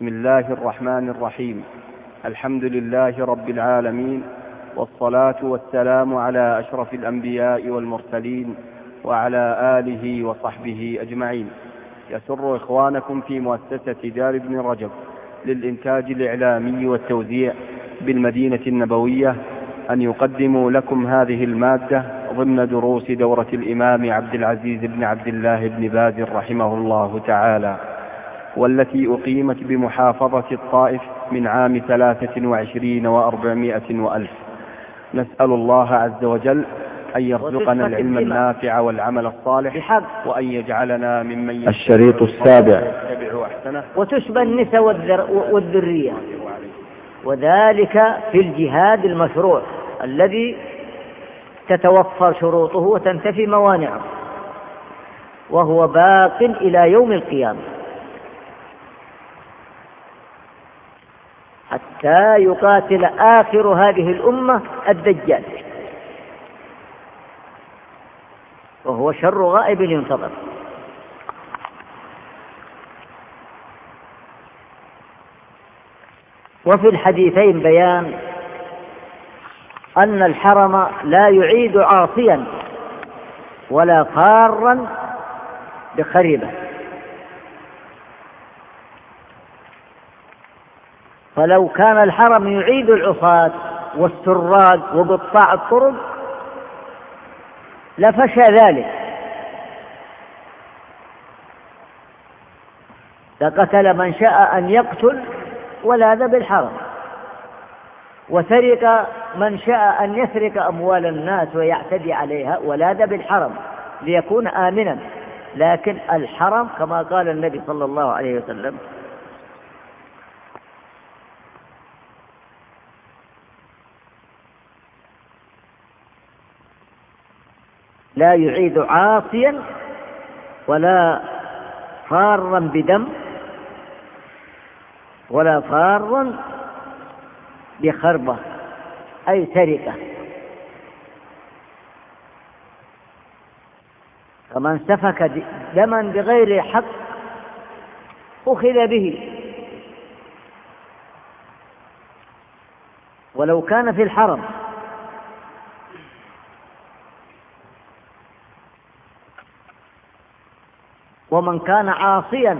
بسم الله الرحمن الرحيم. الحمد لله رب العالمين والصلاة والسلام على أشرف الأنبياء والمرسلين وعلى آله وصحبه أجمعين. يسر إخوانكم في مؤسسة دار ابن رجب للإنتاج الإعلامي والتوزيع بالمدينة النبوية أن يقدموا لكم هذه المادة ضمن دروس دورة الإمام عبد العزيز بن عبد الله بن باز رحمه الله تعالى. والتي أقيمت بمحافظة الطائف من عام ثلاثة وعشرين وأربعمائة وألف. نسأل الله عز وجل أن يرزقنا العلم النافع والعمل الصالح بحق. وأن يجعلنا ممن الشريط السابع. وتشبه النساء والذرية. وذلك في الجهاد المشروع الذي تتوفر شروطه وتنتفي موانعه وهو باق إلى يوم القيامة. حتى يقاتل آخر هذه الأمة الدجال. وهو شر غائب ينتظر. وفي الحديثين بيان أن الحرم لا يعيد عاصيا ولا قارا بخربه فلو كان الحرم يعيد العصاة والسراق وقطاع الطرق لفشى ذلك. لقتل من شاء أن يقتل ولاذ بالحرم. وسرق من شاء أن يسرق أموال الناس ويعتدي عليها ولاذ بالحرم ليكون آمنا. لكن الحرم كما قال النبي صلى الله عليه وسلم لا يعيد عاصيا ولا فارا بدم ولا فارا بخربة أي سرقة. فمن سفك دما بغير حق أخذ به. ولو كان في الحرم ومن كان عاصيا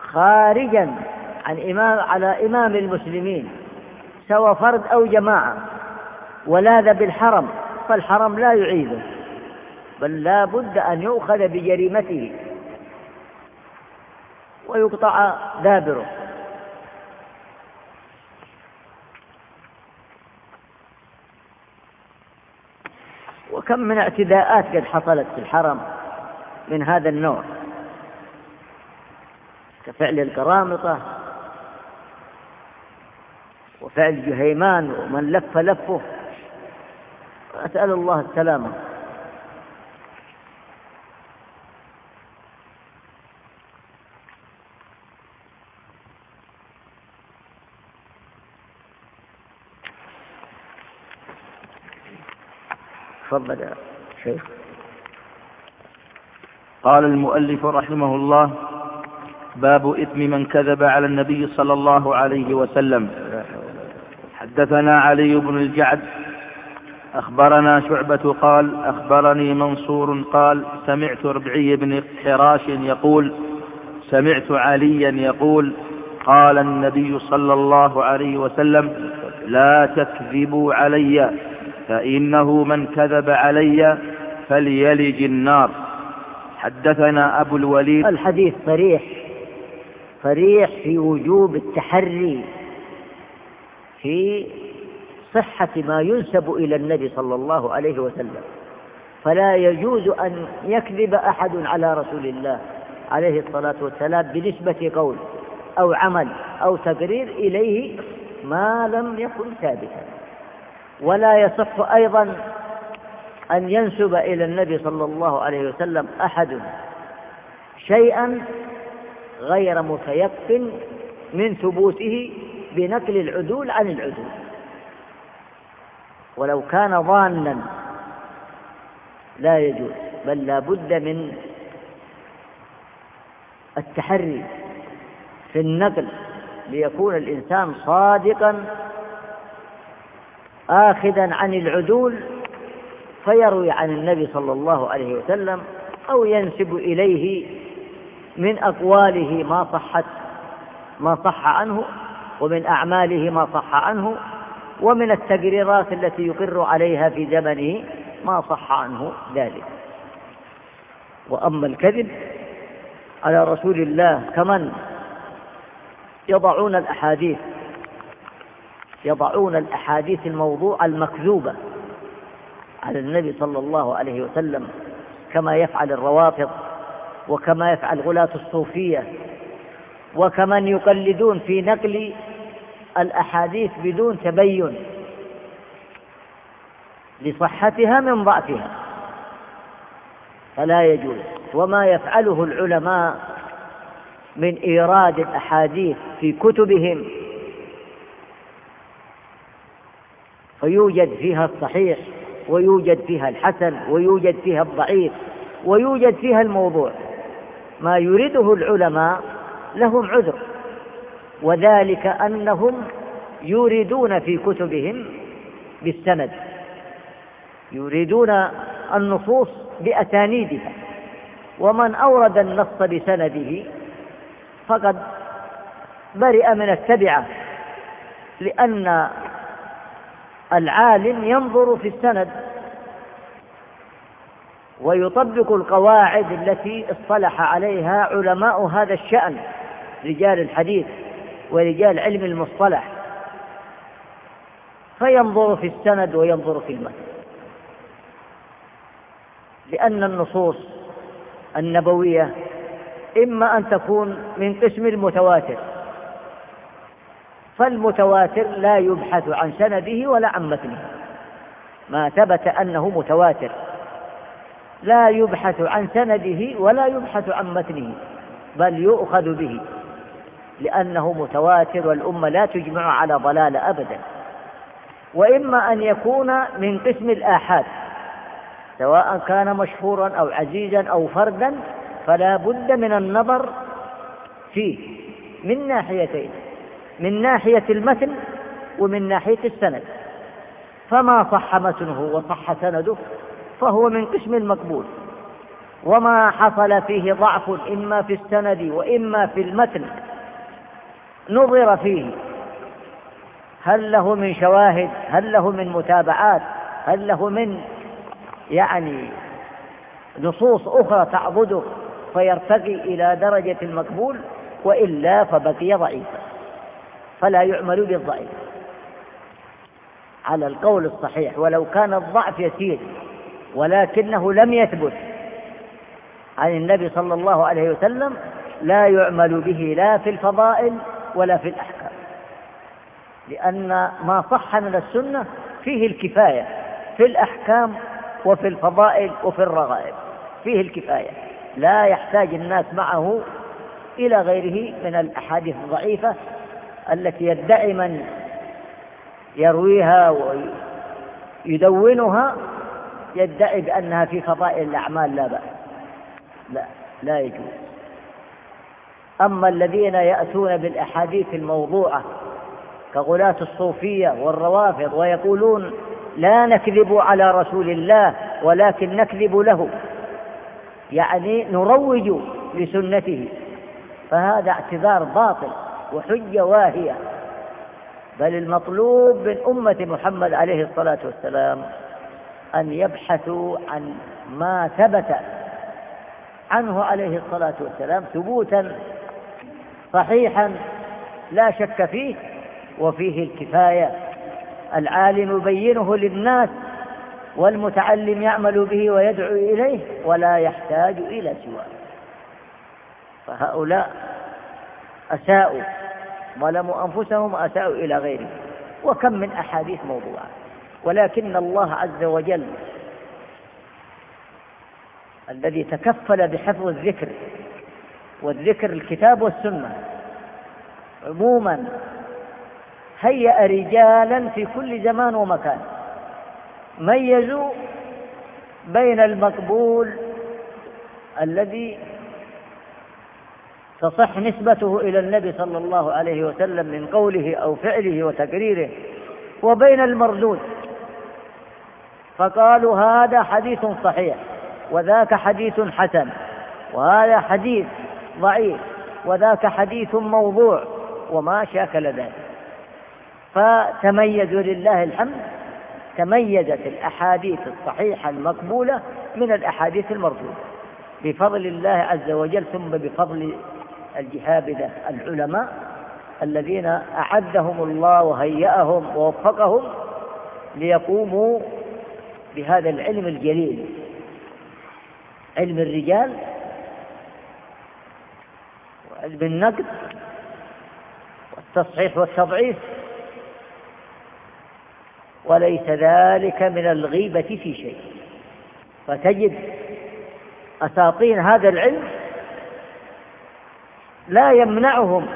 خارجا عن إمام على إمام المسلمين سوى فرد أو جماعة ولاذ بالحرم فالحرم لا يعيده بل لا بد أن يؤخذ بجريمته ويقطع دابره. وكم من اعتداءات قد حصلت في الحرم. من هذا النوع. كفعل القرامطة وفعل جهيمان ومن لف لفه. أسأل الله السلامة تفضل يا شيخ. قال المؤلف رحمه الله باب إثم من كذب على النبي صلى الله عليه وسلم. حدثنا علي بن الجعد أخبرنا شعبة قال أخبرني منصور قال سمعت ربعي بن حراش يقول سمعت عليا يقول قال النبي صلى الله عليه وسلم لا تكذبوا علي فإنه من كذب علي فليلج النار. حدثنا أبو الوليد. الحديث صريح. صريح في وجوب التحري في صحة ما ينسب إلى النبي صلى الله عليه وسلم. فلا يجوز أن يكذب أحد على رسول الله عليه الصلاة والسلام بنسبة قول أو عمل أو تقرير إليه ما لم يكن ثابتا. ولا يصح أيضا أن ينسب إلى النبي صلى الله عليه وسلم أحد شيئا غير متيقن من ثبوته بنقل العدول عن العدول. ولو كان ظانا لا يجوز بل لا بد من التحري في في النقل ليكون الإنسان صادقا آخذا عن العدول فيروي عن النبي صلى الله عليه وسلم أو ينسب إليه من أقواله ما صحت ما صح عنه ومن أعماله ما صح عنه ومن التقريرات التي يقر عليها في زمنه ما صح عنه ذلك. وأما الكذب على رسول الله كمن يضعون الأحاديث يضعون الأحاديث الموضوع المكذوبة على النبي صلى الله عليه وسلم كما يفعل الروافض وكما يفعل غلاة الصوفية وكمن يقلدون في نقل الأحاديث بدون تبين لصحتها من ضعفها. فلا يجوز. وما يفعله العلماء من إيراد الأحاديث في كتبهم فيوجد فيها الصحيح. ويوجد فيها الحسن ويوجد فيها الضعيف ويوجد فيها الموضوع. ما يريده العلماء لهم عذر. وذلك أنهم يريدون في كتبهم بالسند. يريدون النصوص بأسانيدها. ومن أورد النص بسنده فقد برئ من التبعة لأن العالم ينظر في السند ويطبق القواعد التي اصطلح عليها علماء هذا الشأن رجال الحديث ورجال علم المصطلح. فينظر في السند وينظر في المتن. لأن النصوص النبوية إما أن تكون من قسم المتواتر فالمتواتر لا يبحث عن سنده ولا عن متنه. ما ثبت أنه متواتر. لا يبحث عن سنده ولا يبحث عن متنه بل يؤخذ به. لأنه متواتر والأمة لا تجمع على ضلال أبدا. وإما أن يكون من قسم الآحاد سواء كان مشهورا أو عزيزا أو فردا فلا بد من النظر فيه من ناحيتين. من ناحية المتن ومن ناحية السند. فما صح متنه وصح سنده فهو من قسم المقبول. وما حصل فيه ضعف إما في السند وإما في المتن. نظر فيه. هل له من شواهد؟ هل له من متابعات؟ هل له من يعني نصوص أخرى تعبده فيرتقي إلى درجة المقبول؟ وإلا فبقي ضعيفا. فلا يعمل بالضعيف. على القول الصحيح ولو كان الضعف يسير ولكنه لم يثبت عن النبي صلى الله عليه وسلم لا يعمل به لا في الفضائل ولا في الأحكام. لأن ما صح من السنة فيه الكفاية في الأحكام وفي الفضائل وفي الرغائب. فيه الكفاية. لا يحتاج الناس معه إلى غيره من الأحاديث الضعيفة التي يدعي من يرويها ويدونها يدعي بأنها في فضائل الأعمال لا بأس. لا لا يجوز. أما الذين يأتون بالأحاديث الموضوعة كغلاة الصوفية والروافض ويقولون لا نكذب على رسول الله ولكن نكذب له يعني نروج لسنته فهذا اعتذار باطل. وحجة واهية. بل المطلوب من أمة محمد عليه الصلاة والسلام أن يبحثوا عن ما ثبت عنه عليه الصلاة والسلام ثبوتا صحيحا لا شك فيه وفيه الكفاية. العالم يبينه للناس والمتعلم يعمل به ويدعو إليه ولا يحتاج إلى سواه. فهؤلاء أساءوا ظلموا أنفسهم وأساءوا إلى غيرهم. وكم من أحاديث موضوعة. ولكن الله عز وجل الذي تكفل بحفظ الذكر والذكر الكتاب والسنة عموما هيأ رجالا في كل زمان ومكان. ميزوا بين المقبول الذي تصح نسبته إلى النبي صلى الله عليه وسلم من قوله أو فعله وتقريره وبين المردود. فقالوا هذا حديث صحيح وذاك حديث حسن وهذا حديث ضعيف وذاك حديث موضوع وما شاكل ذلك. فتميزوا لله الحمد تميزت الأحاديث الصحيحة المقبولة من الأحاديث المردودة. بفضل الله عز وجل ثم بفضل الجهابذة العلماء الذين أعدهم الله وهيأهم ووفقهم ليقوموا بهذا العلم الجليل. علم الرجال وعلم النقد والتصحيح والتضعيف. وليس ذلك من الغيبة في شيء. فتجد أساطين هذا العلم لا يمنعهم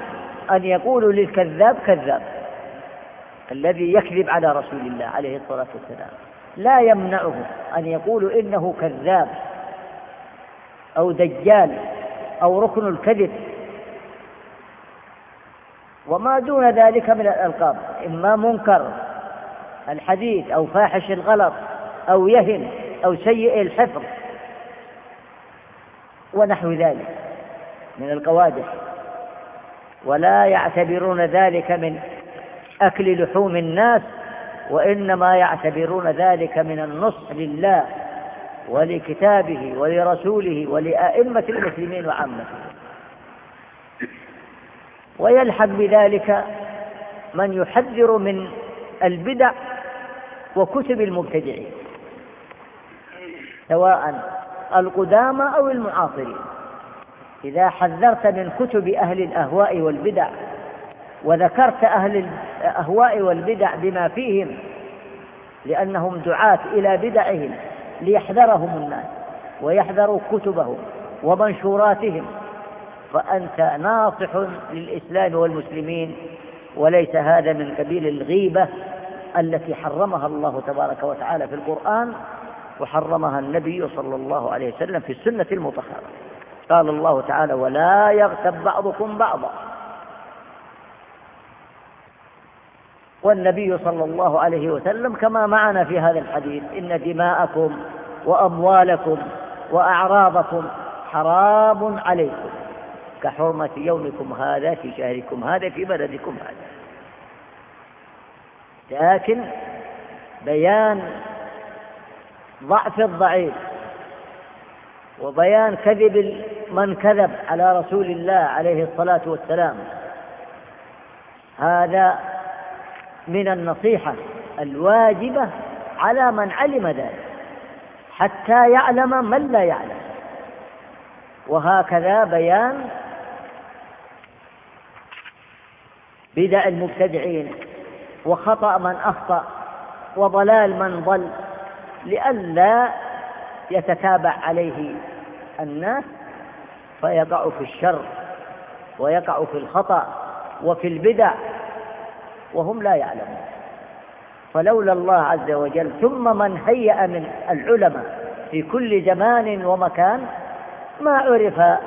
أن يقولوا للكذاب كذاب الذي يكذب على رسول الله عليه الصلاة والسلام. لا يمنعهم أن يقولوا إنه كذاب أو دجال أو ركن الكذب. وما دون ذلك من الألقاب إما منكر الحديث أو فاحش الغلط أو يهن أو سيء الحفظ ونحو ذلك من القوادح. ولا يعتبرون ذلك من أكل لحوم الناس وإنما يعتبرون ذلك من النصح لله ولكتابه ولرسوله ولأئمة المسلمين وعامته. ويلحق بذلك من يحذر من البدع وكتب المبتدعين سواء القدامى أو المعاصرين. إذا حذرت من كتب أهل الأهواء والبدع وذكرت أهل الأهواء والبدع بما فيهم لأنهم دعاة إلى بدعهم ليحذرهم الناس ويحذروا كتبهم ومنشوراتهم فأنت ناصح للإسلام والمسلمين وليس هذا من قبيل الغيبة التي حرمها الله تبارك وتعالى في القرآن وحرمها النبي صلى الله عليه وسلم في السنة المطهرة. قال الله تعالى ولا يغتب بعضكم بعضا. والنبي صلى الله عليه وسلم كما معنا في هذا الحديث إن دماءكم وأموالكم وأعراضكم حرام عليكم. كحرمة يومكم هذا في شهركم هذا في بلدكم هذا. لكن بيان ضعف الضعيف وبيان كذب من كذب على رسول الله عليه الصلاة والسلام. هذا من النصيحة الواجبة على من علم ذلك حتى يعلم من لا يعلم. وهكذا بيان بدع المبتدعين وخطأ من أخطأ وضلال من ضل لئلا يتتابع عليه الناس فيقع في الشر ويقع في الخطأ وفي البدع وهم لا يعلمون. فلولا الله عز وجل ثم من هيأ من العلماء في كل زمان ومكان ما عرف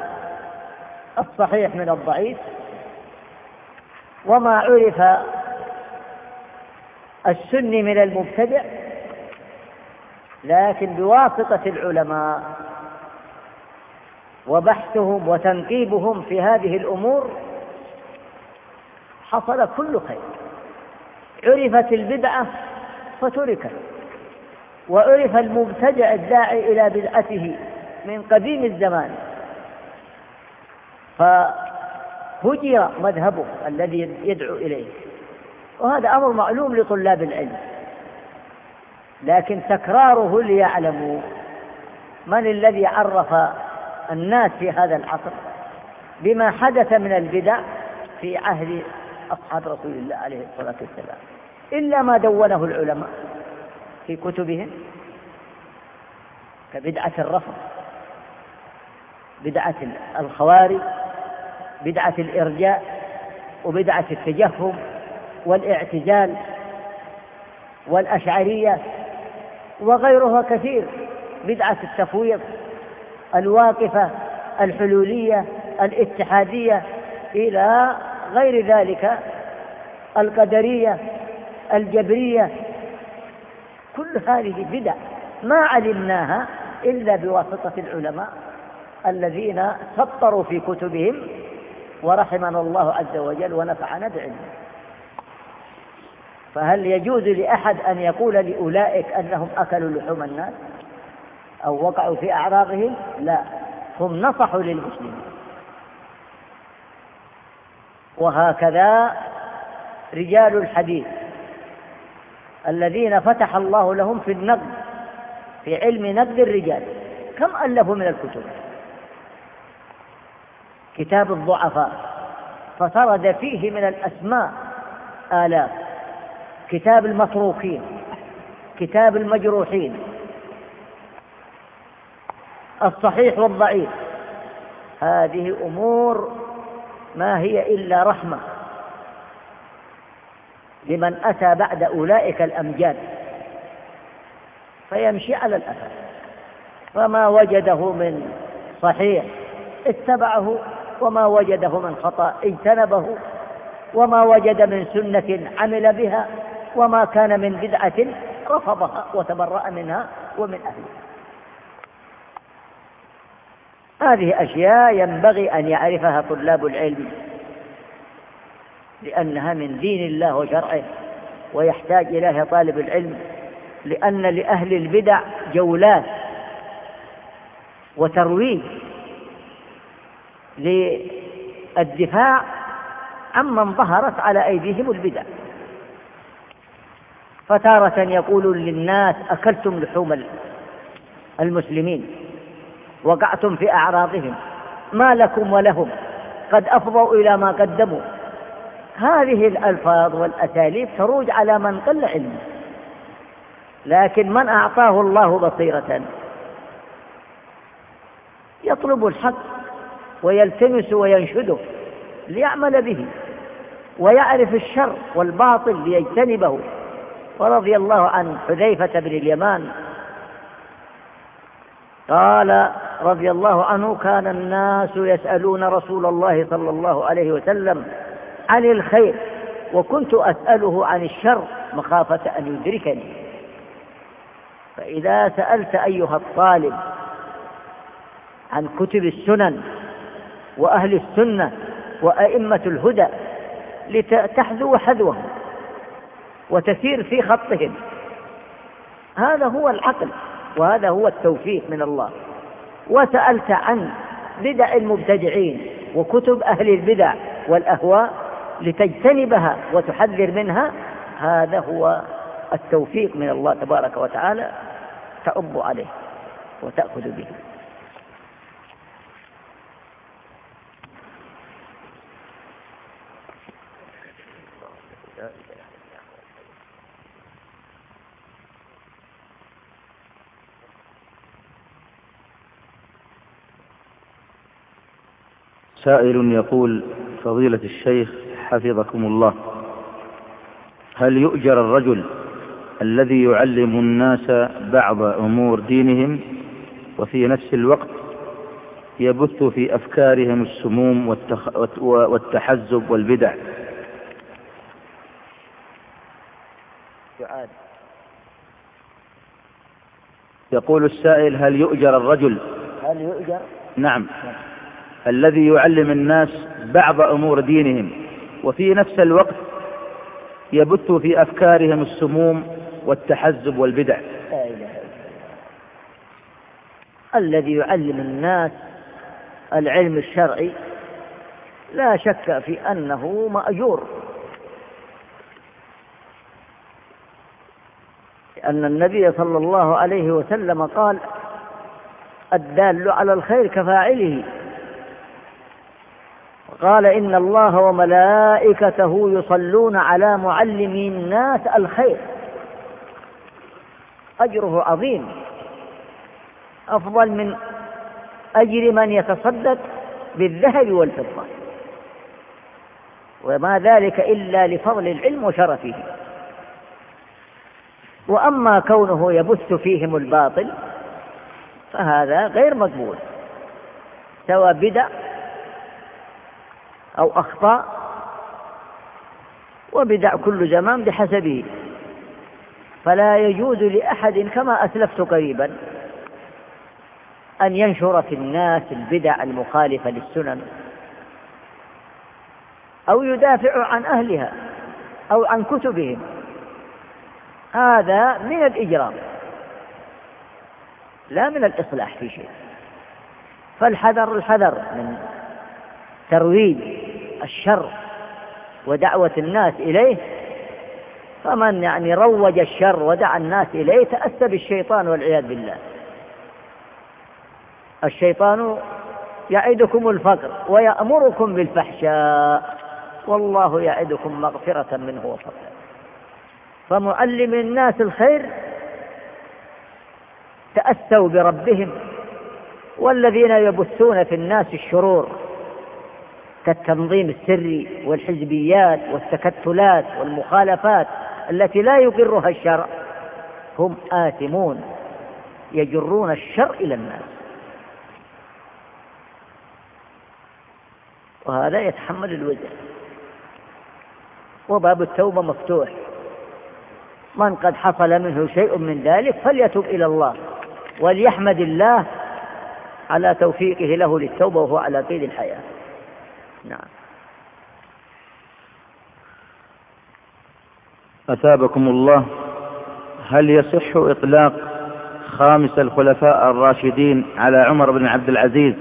الصحيح من الضعيف وما عرف السني من المبتدع لكن بواسطة العلماء وبحثهم وتنقيبهم في هذه الأمور حصل كل خير. عرفت البدعة فتركت وعرف المبتدع الداعي إلى بدعته من قديم الزمان. فهجر مذهبه الذي يدعو إليه. وهذا أمر معلوم لطلاب العلم. لكن تكراره ليعلموا من الذي عرف الناس في هذا العصر بما حدث من البدع في عهد أصحاب رسول الله عليه الصلاة والسلام. إلا ما دونه العلماء في كتبهم كبدعة الرفض بدعة الخوارج بدعة الإرجاء وبدعة التجهم والاعتزال والأشعرية وغيرها كثير بدعة التفويض. الواقفة الحلولية الاتحادية إلى غير ذلك القدرية الجبرية. كل هذه بدع ما علمناها إلا بواسطة العلماء الذين سطروا في كتبهم ورحمنا الله عز وجل ونفعنا بعلمه. فهل يجوز لأحد أن يقول لأولئك أنهم أكلوا لحوم الناس؟ أو وقعوا في أعراضهم؟ لا. هم نصحوا للمسلمين. وهكذا رجال الحديث الذين فتح الله لهم في النقد في علم نقد الرجال. كم ألفوا من الكتب؟ كتاب الضعفاء. فسرد فيه من الأسماء آلاف. كتاب المتروكين كتاب المجروحين. الصحيح والضعيف. هذه أمور ما هي إلا رحمة لمن أتى بعد أولئك الأمجاد فيمشي على الأثر فما وجده من صحيح اتبعه وما وجده من خطأ اجتنبه وما وجد من سنة عمل بها وما كان من بدعة رفضها وتبرأ منها ومن أهلها. هذه أشياء ينبغي أن يعرفها طلاب العلم لأنها من دين الله وشرعه ويحتاج إليها طالب العلم لأن لأهل البدع جولات وترويج للدفاع عمن ظهرت على أيديهم البدع. فتارة يقول للناس أكلتم لحوم المسلمين. وقعتم في أعراضهم. ما لكم ولهم. قد أفضوا إلى ما قدموا. هذه الألفاظ والأساليب تروج على من قل علمه. لكن من أعطاه الله بصيرة؟ يطلب الحق ويلتمس وينشده ليعمل به ويعرف الشر والباطل ليجتنبه. ورضي الله عن حذيفة بن اليمان قال رضي الله عنه كان الناس يسألون رسول الله صلى الله عليه وسلم عن الخير وكنت أسأله عن الشر مخافة أن يدركني. فإذا سألت أيها الطالب عن كتب السنن وأهل السنة وأئمة الهدى لتحذو حذوهم وتسير في خطهم هذا هو العقل. وهذا هو التوفيق من الله. وسألت عن بدع المبتدعين وكتب أهل البدع والأهواء لتجتنبها وتحذر منها. هذا هو التوفيق من الله تبارك وتعالى. تعب عليه وتأخذ به. سائل يقول فضيلة الشيخ حفظكم الله هل يؤجر الرجل الذي يعلم الناس بعض أمور دينهم وفي نفس الوقت يبث في أفكارهم السموم والتخ... والتحزب والبدع؟ يقول السائل هل يؤجر الرجل؟ هل يؤجر؟ نعم. الذي يعلم الناس بعض أمور دينهم وفي نفس الوقت يبث في أفكارهم السموم والتحزب والبدع. لا إله الذي يعلم الناس العلم الشرعي لا شك في أنه مأجور. لأن النبي صلى الله عليه وسلم قال الدال على الخير كفاعله. قال إن الله وملائكته يصلون على معلمي الناس الخير. أجره عظيم. أفضل من أجر من يتصدق بالذهب والفضة. وما ذلك إلا لفضل العلم وشرفه. وأما كونه يبث فيهم الباطل فهذا غير مقبول. سواء بدع أو أخطاء وبدع كل زمان بحسبه. فلا يجوز لأحد كما أسلفت قريبا أن ينشر في الناس البدع المخالفة للسنن أو يدافع عن أهلها أو عن كتبهم. هذا من الإجرام لا من الإصلاح في شيء. فالحذر الحذر من ترويج الشر ودعوة الناس إليه فمن يعني روج الشر ودعا الناس إليه تأسى بالشيطان والعياذ بالله. الشيطان يعدكم الفقر ويأمركم بالفحشاء والله يعدكم مغفرة منه وفضلا. فمعلم الناس الخير تأسوا بربهم والذين يبثون في الناس الشرور كالتنظيم السري والحزبيات والتكتلات والمخالفات التي لا يقرها الشرع هم آثمون يجرون الشر إلى الناس. وهذا يتحمل الوزر وباب التوبة مفتوح. من قد حصل منه شيء من ذلك فليتب إلى الله وليحمد الله على توفيقه له للتوبة وهو على قيد الحياة. نعم. أثابكم الله هل يصح إطلاق خامس الخلفاء الراشدين على عمر بن عبد العزيز؟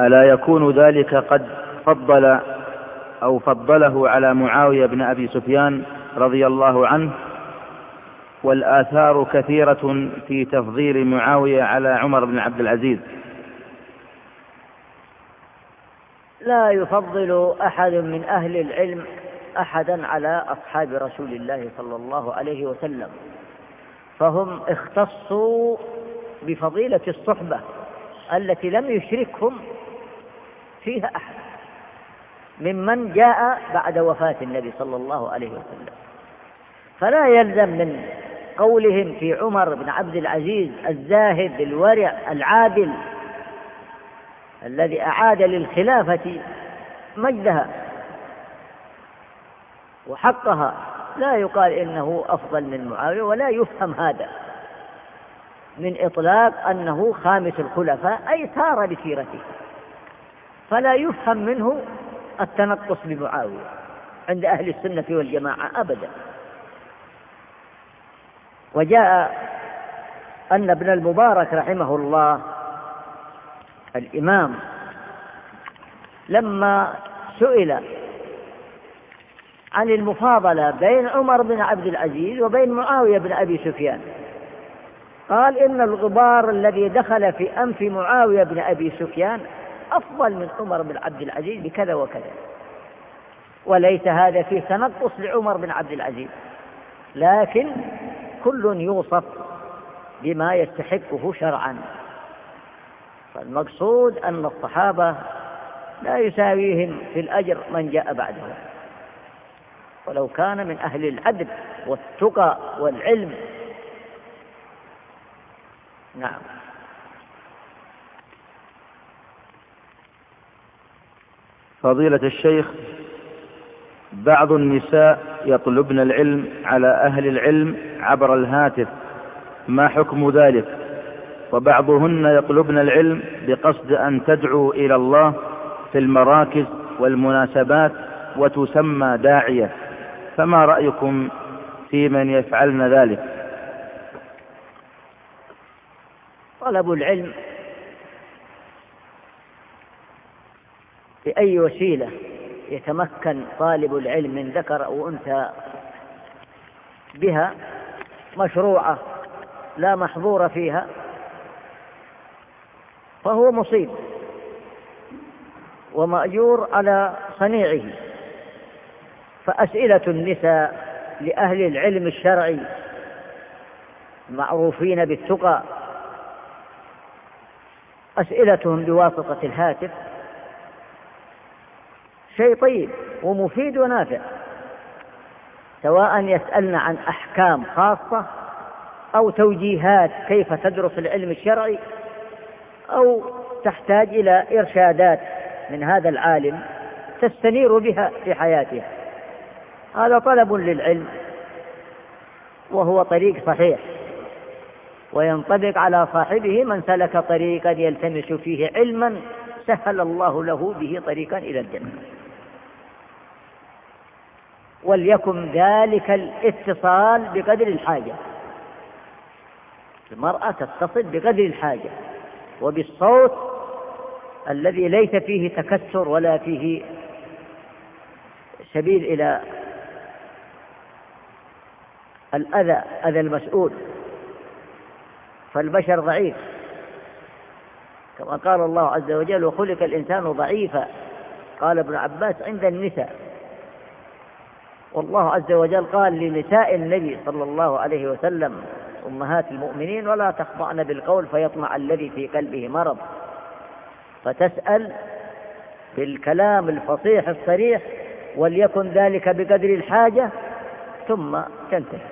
ألا يكون ذلك قد فضل أو فضله على معاوية بن أبي سفيان رضي الله عنه؟ والآثار كثيرة في تفضيل معاوية على عمر بن عبد العزيز. لا يفضل أحد من أهل العلم أحدا على أصحاب رسول الله صلى الله عليه وسلم فهم اختصوا بفضيلة الصحبة التي لم يشركهم فيها أحد ممن جاء بعد وفاة النبي صلى الله عليه وسلم. فلا يلزم من قولهم في عمر بن عبد العزيز الزاهد الورع العادل الذي أعاد للخلافة مجدها وحقها. لا يقال إنه أفضل من معاوية ولا يفهم هذا من إطلاق أنه خامس الخلفاء أي سار بسيرته فلا يفهم منه التنقص بمعاوية عند أهل السنة والجماعة أبدا. وجاء أن ابن المبارك رحمه الله الإمام لما سئل عن المفاضلة بين عمر بن عبد العزيز وبين معاوية بن أبي سفيان قال إن الغبار الذي دخل في أنف معاوية بن أبي سفيان أفضل من عمر بن عبد العزيز بكذا وكذا. وليس هذا فيه تنقص لعمر بن عبد العزيز لكن كل يوصف بما يستحقه شرعا. فالمقصود أن الصحابة لا يساويهم في الأجر من جاء بعدهم. ولو كان من أهل العدل والتقى والعلم. نعم. فضيلة الشيخ بعض النساء يطلبن العلم على أهل العلم عبر الهاتف. ما حكم ذلك؟ وبعضهن يطلبن العلم بقصد أن تدعو إلى الله في المراكز والمناسبات وتسمى داعية. فما رأيكم في من يفعلن ذلك؟ طلب العلم بأي وسيلة يتمكن طالب العلم من ذكر أو أنثى بها مشروعة لا محظور فيها؟ فهو مصيب ومأجور على صنيعه. فأسئلة النساء لأهل العلم الشرعي معروفين بالتقى. أسئلتهم بواسطة الهاتف. شيء طيب ومفيد ونافع سواء يسألن عن أحكام خاصة أو توجيهات كيف تدرس العلم الشرعي. أو تحتاج إلى إرشادات من هذا العالم تستنير بها في حياتها. هذا طلب للعلم وهو طريق صحيح وينطبق على صاحبه من سلك طريقا يلتمس فيه علما سهل الله له به طريقا إلى الجنة. وليكن ذلك الاتصال بقدر الحاجة. المرأة تتصل بقدر الحاجة. وبالصوت الذي ليس فيه تكسر ولا فيه سبيل إلى الأذى أذى المسؤول فالبشر ضعيف. كما قال الله عز وجل وخلق الإنسان ضعيفا. قال ابن عباس عند النساء. والله عز وجل قال لنساء النبي صلى الله عليه وسلم أمهات المؤمنين ولا تخضعن بالقول فيطمع الذي في قلبه مرض. فتسأل بالكلام الفصيح الصريح وليكن ذلك بقدر الحاجة ثم تنتهي.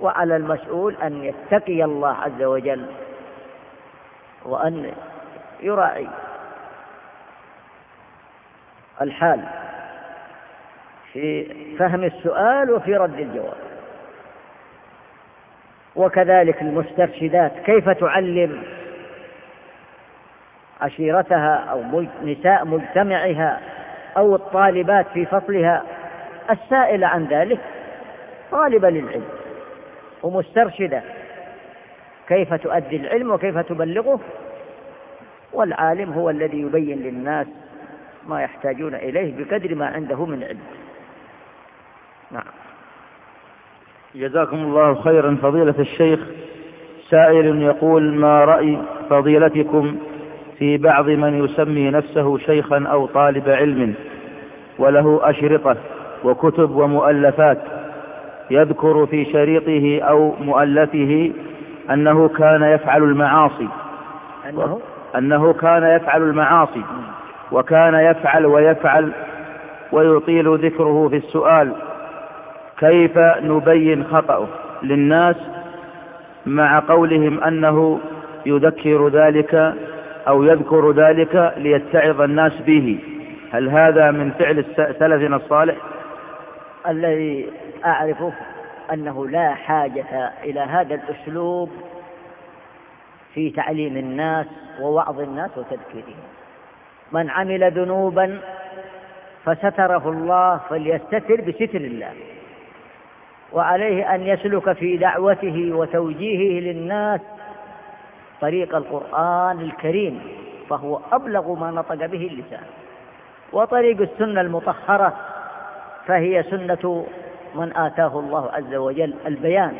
وعلى المسؤول أن يتقي الله عز وجل وأن يراعي الحال في فهم السؤال وفي رد الجواب. وكذلك المسترشدات كيف تعلم عشيرتها أو نساء مجتمعها أو الطالبات في فصلها؟ السائلة عن ذلك طالبة للعلم ومسترشدة كيف تؤدي العلم وكيف تبلغه؟ والعالم هو الذي يبين للناس ما يحتاجون إليه بقدر ما عنده من علم. نعم. جزاكم الله خيرا. فضيلة الشيخ سائل يقول ما رأي فضيلتكم في بعض من يسمي نفسه شيخا أو طالب علم وله أشرطة وكتب ومؤلفات يذكر في شريطه أو مؤلفه أنه كان يفعل المعاصي؟ أنه, أنه كان يفعل المعاصي وكان يفعل ويفعل ويطيل ذكره في السؤال. كيف نبين خطأه للناس مع قولهم أنه يذكر ذلك أو يذكر ذلك ليتعظ الناس به؟ هل هذا من فعل سلفنا الصالح؟ الذي أعرفه أنه لا حاجة إلى هذا الأسلوب في تعليم الناس ووعظ الناس وتذكيرهم. من عمل ذنوبا فستره الله فليستتر بستر الله. وعليه أن يسلك في دعوته وتوجيهه للناس طريق القرآن الكريم فهو أبلغ ما نطق به اللسان. وطريق السنة المطهرة فهي سنة من آتاه الله عز وجل البيان.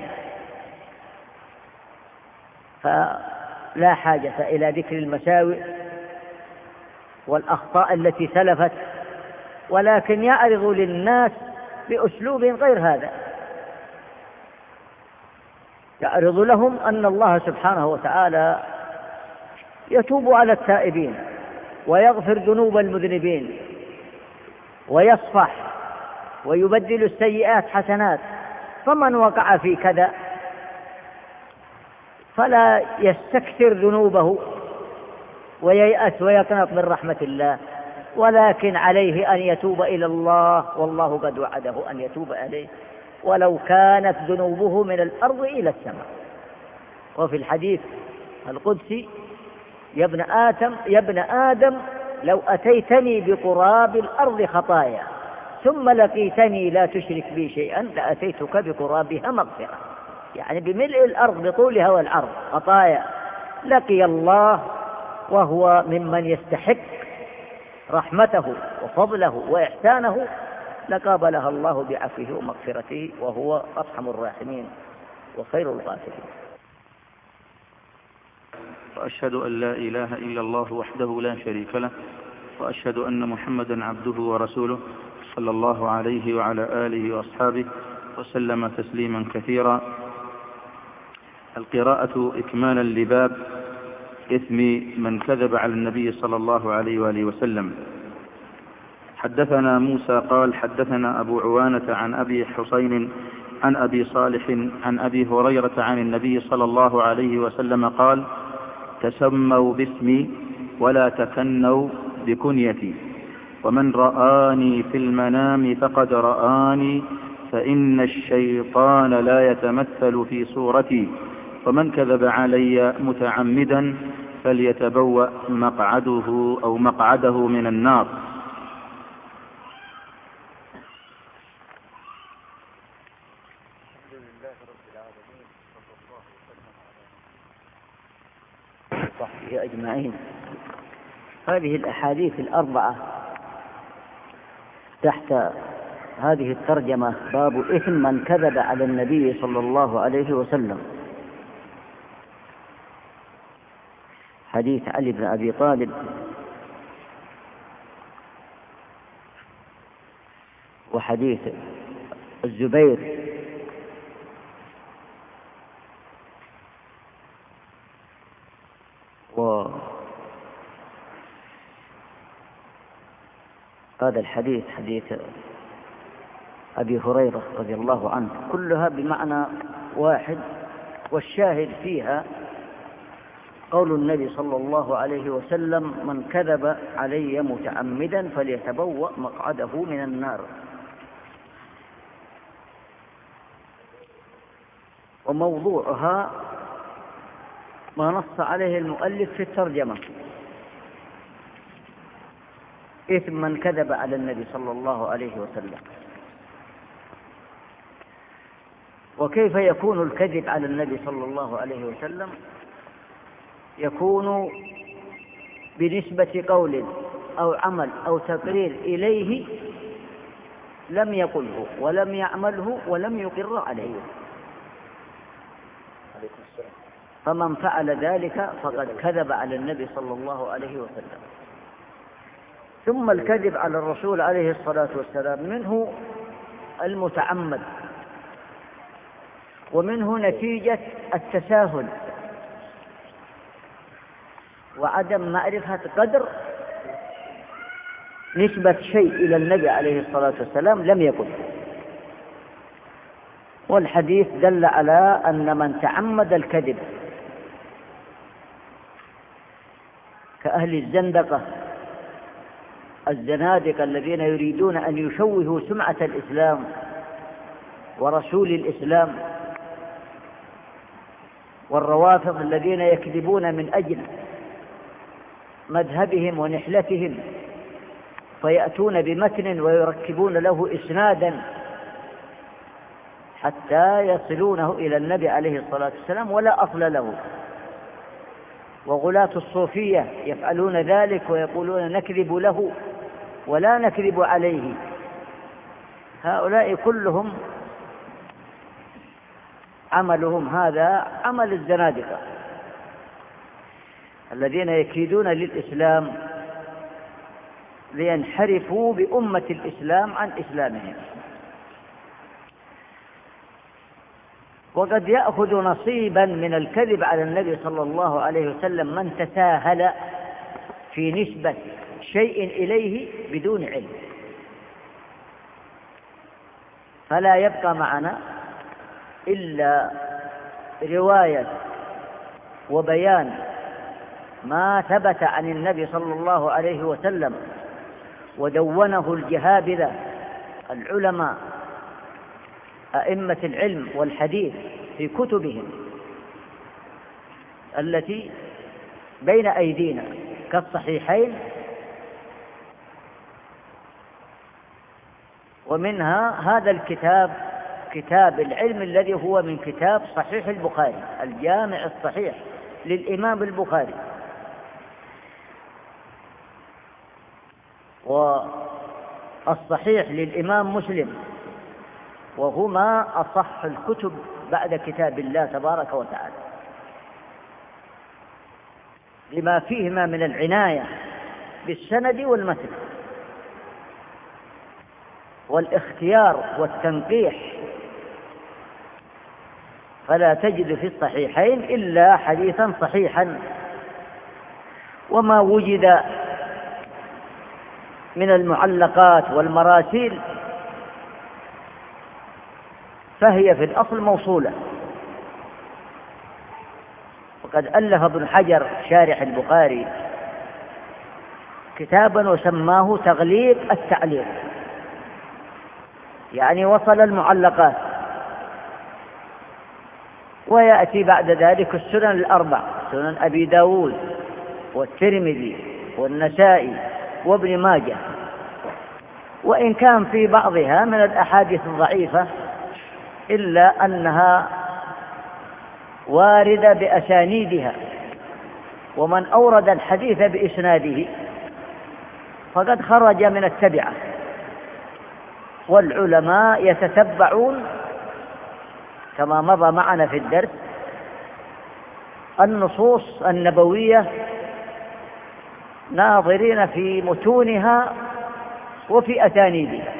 فلا حاجة إلى ذكر المساوئ والأخطاء التي سلفت ولكن يعرض للناس بأسلوب غير هذا. يعرض لهم أن الله سبحانه وتعالى يتوب على التائبين ويغفر ذنوب المذنبين ويصفح ويبدل السيئات حسنات فمن وقع في كذا فلا يستكثر ذنوبه وييأس ويقنط من رحمة الله ولكن عليه أن يتوب إلى الله والله قد وعده أن يتوب عليه. ولو كانت ذنوبه من الأرض إلى السماء. وفي الحديث القدسي يا ابن آدم يا ابن آدم لو أتيتني بقراب الأرض خطايا ثم لقيتني لا تشرك بي شيئا لأتيتك بقرابها مغفرة. يعني بملء الأرض بطولها والعرض خطايا. لقي الله وهو ممن يستحق رحمته وفضله وإحسانه لقابلها الله بعفوه ومغفرته وهو أرحم الراحمين وخير الغافرين وأشهد أن لا إله إلا الله وحده لا شريك له وأشهد أن محمدا عبده ورسوله صلى الله عليه وعلى آله وأصحابه وسلم تسليما كثيرا. القراءة إكمالا لباب إثم من كذب على النبي صلى الله عليه وآله وسلم. حدثنا موسى قال حدثنا أبو عوانة عن أبي حسين عن أبي صالح عن أبي هريرة عن النبي صلى الله عليه وسلم قال تسموا باسمي ولا تكنوا بكنيتي ومن رآني في المنام فقد رآني فإن الشيطان لا يتمثل في صورتي ومن كذب علي متعمدا فليتبوأ مقعده أو مقعده من النار. أجمعين. هذه الأحاديث الأربعة تحت هذه الترجمة باب إثم من كذب على النبي صلى الله عليه وسلم. حديث علي بن أبي طالب. وحديث الزبير. هذا الحديث حديث أبي هريرة رضي الله عنه كلها بمعنى واحد والشاهد فيها قول النبي صلى الله عليه وسلم من كذب علي متعمدا فليتبوأ مقعده من النار. وموضوعها ما نص عليه المؤلف في الترجمة. إثم من كذب على النبي صلى الله عليه وسلم. وكيف يكون الكذب على النبي صلى الله عليه وسلم؟ يكون بنسبة قول أو عمل أو تقرير إليه لم يقله ولم يعمله ولم يقر عليه. فمن فعل ذلك فقد كذب على النبي صلى الله عليه وسلم. ثم الكذب على الرسول عليه الصلاة والسلام. منه المتعمد. ومنه نتيجة التساهل وعدم معرفة قدر نسبة شيء إلى النبي عليه الصلاة والسلام لم يكن. والحديث دل على أن من تعمد الكذب كأهل الزندقة الزنادقة الذين يريدون أن يشوهوا سمعة الإسلام ورسول الإسلام والروافض الذين يكذبون من أجل مذهبهم ونحلتهم فيأتون بمتن ويركبون له إسنادا حتى يصلونه إلى النبي عليه الصلاة والسلام ولا أصل له. وغلاة الصوفية يفعلون ذلك ويقولون نكذب له. ولا نكذب عليه. هؤلاء كلهم عملهم هذا عمل الزنادقة. الذين يكيدون للإسلام لينحرفوا بأمة الإسلام عن إسلامهم. وقد يأخذ نصيبا من الكذب على النبي صلى الله عليه وسلم من تساهل في نسبة شيء إليه بدون علم. فلا يبقى معنا إلا رواية وبيان ما ثبت عن النبي صلى الله عليه وسلم ودونه الجهابذة العلماء أئمة العلم والحديث في كتبهم التي بين أيدينا. كالصحيحين ومنها هذا الكتاب كتاب العلم الذي هو من كتاب صحيح البخاري الجامع الصحيح للإمام البخاري. والصحيح للإمام مسلم وهما أصح الكتب بعد كتاب الله تبارك وتعالى. لما فيهما من العناية بالسند والمتن. والاختيار والتنقيح. فلا تجد في الصحيحين إلا حديثا صحيحا. وما وجد من المعلقات والمراسيل فهي في الأصل موصولة. وقد ألف ابن حجر شارح البخاري كتابا وسماه تغليق التعليق يعني وصل المعلقات. ويأتي بعد ذلك السنن الأربع سنن أبي داود والترمذي والنسائي وابن ماجه. وإن كان في بعضها من الأحاديث الضعيفة إلا أنها واردة بأسانيدها. ومن أورد الحديث بإسناده فقد خرج من التبعة. والعلماء يتتبعون كما مضى معنا في الدرس النصوص النبوية ناظرين في متونها وفي أسانيدها.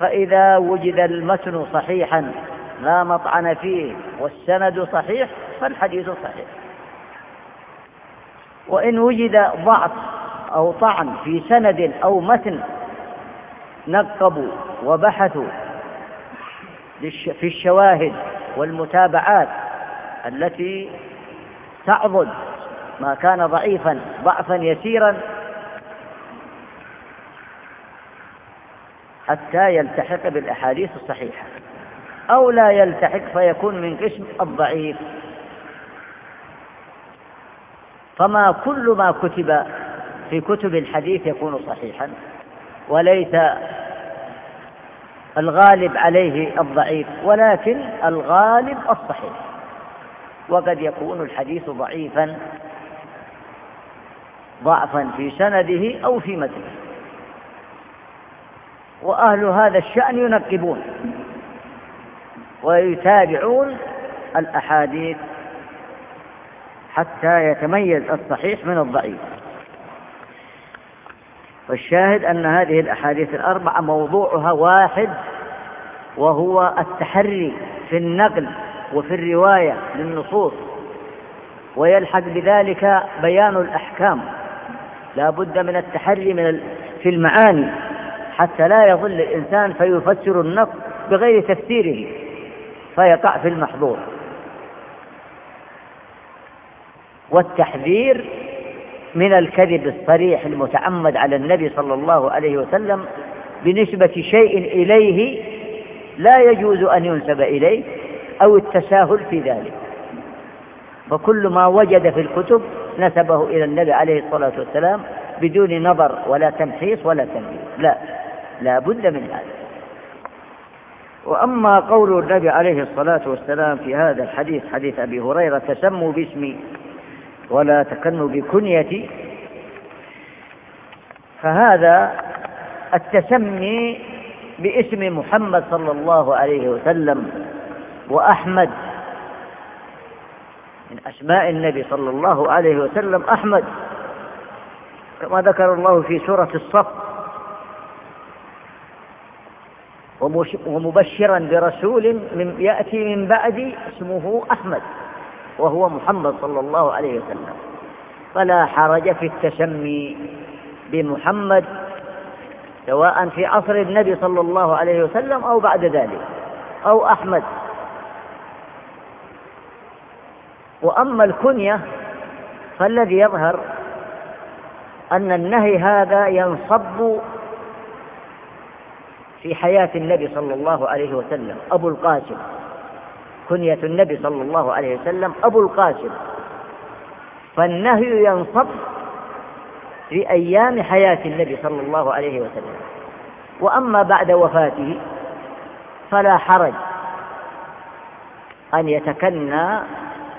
فإذا وجد المتن صحيحا لا مطعن فيه والسند صحيح فالحديث صحيح. وإن وجد ضعف أو طعن في سند أو متن نقبوا وبحثوا في الشواهد والمتابعات التي تعضد ما كان ضعيفا ضعفا يسيرا حتى يلتحق بالأحاديث الصحيحة. أو لا يلتحق فيكون من قسم الضعيف. فما كل ما كتب في كتب الحديث يكون صحيحا وليس الغالب عليه الضعيف ولكن الغالب الصحيح. وقد يكون الحديث ضعيفا ضعفا في سنده أو في متنه. وأهل هذا الشأن ينقبون. ويتابعون الأحاديث حتى يتميز الصحيح من الضعيف. والشاهد أن هذه الأحاديث الأربعة موضوعها واحد وهو التحري في النقل وفي الرواية للنصوص ويلحق بذلك بيان الأحكام. لا بد من التحري من في المعاني حتى لا يظل الإنسان فيفسر النص بغير تفسيره. فيقع في المحظور. والتحذير من الكذب الصريح المتعمد على النبي صلى الله عليه وسلم بنسبة شيء إليه لا يجوز أن ينسب إليه أو التساهل في ذلك. فكل ما وجد في الكتب نسبه إلى النبي عليه الصلاة والسلام بدون نظر ولا تمحيص ولا تمييز لا لا بد من هذا. وأما قول النبي عليه الصلاة والسلام في هذا الحديث حديث أبي هريرة تسموا باسمي ولا تكنوا بكنيتي. فهذا التسمي باسم محمد صلى الله عليه وسلم وأحمد. من أسماء النبي صلى الله عليه وسلم أحمد كما ذكر الله في سورة الصف. ومبشرا برسول من يأتي من بعدي اسمه أحمد وهو محمد صلى الله عليه وسلم. فلا حرج في التسمي بمحمد سواء في عصر النبي صلى الله عليه وسلم أو بعد ذلك أو أحمد. وأما الكنية فالذي يظهر أن النهي هذا ينصب في حياة النبي صلى الله عليه وسلم. أبو القاسم. كنية النبي صلى الله عليه وسلم أبو القاسم. فالنهي ينصب في أيام حياة النبي صلى الله عليه وسلم. وأما بعد وفاته فلا حرج أن يتكنى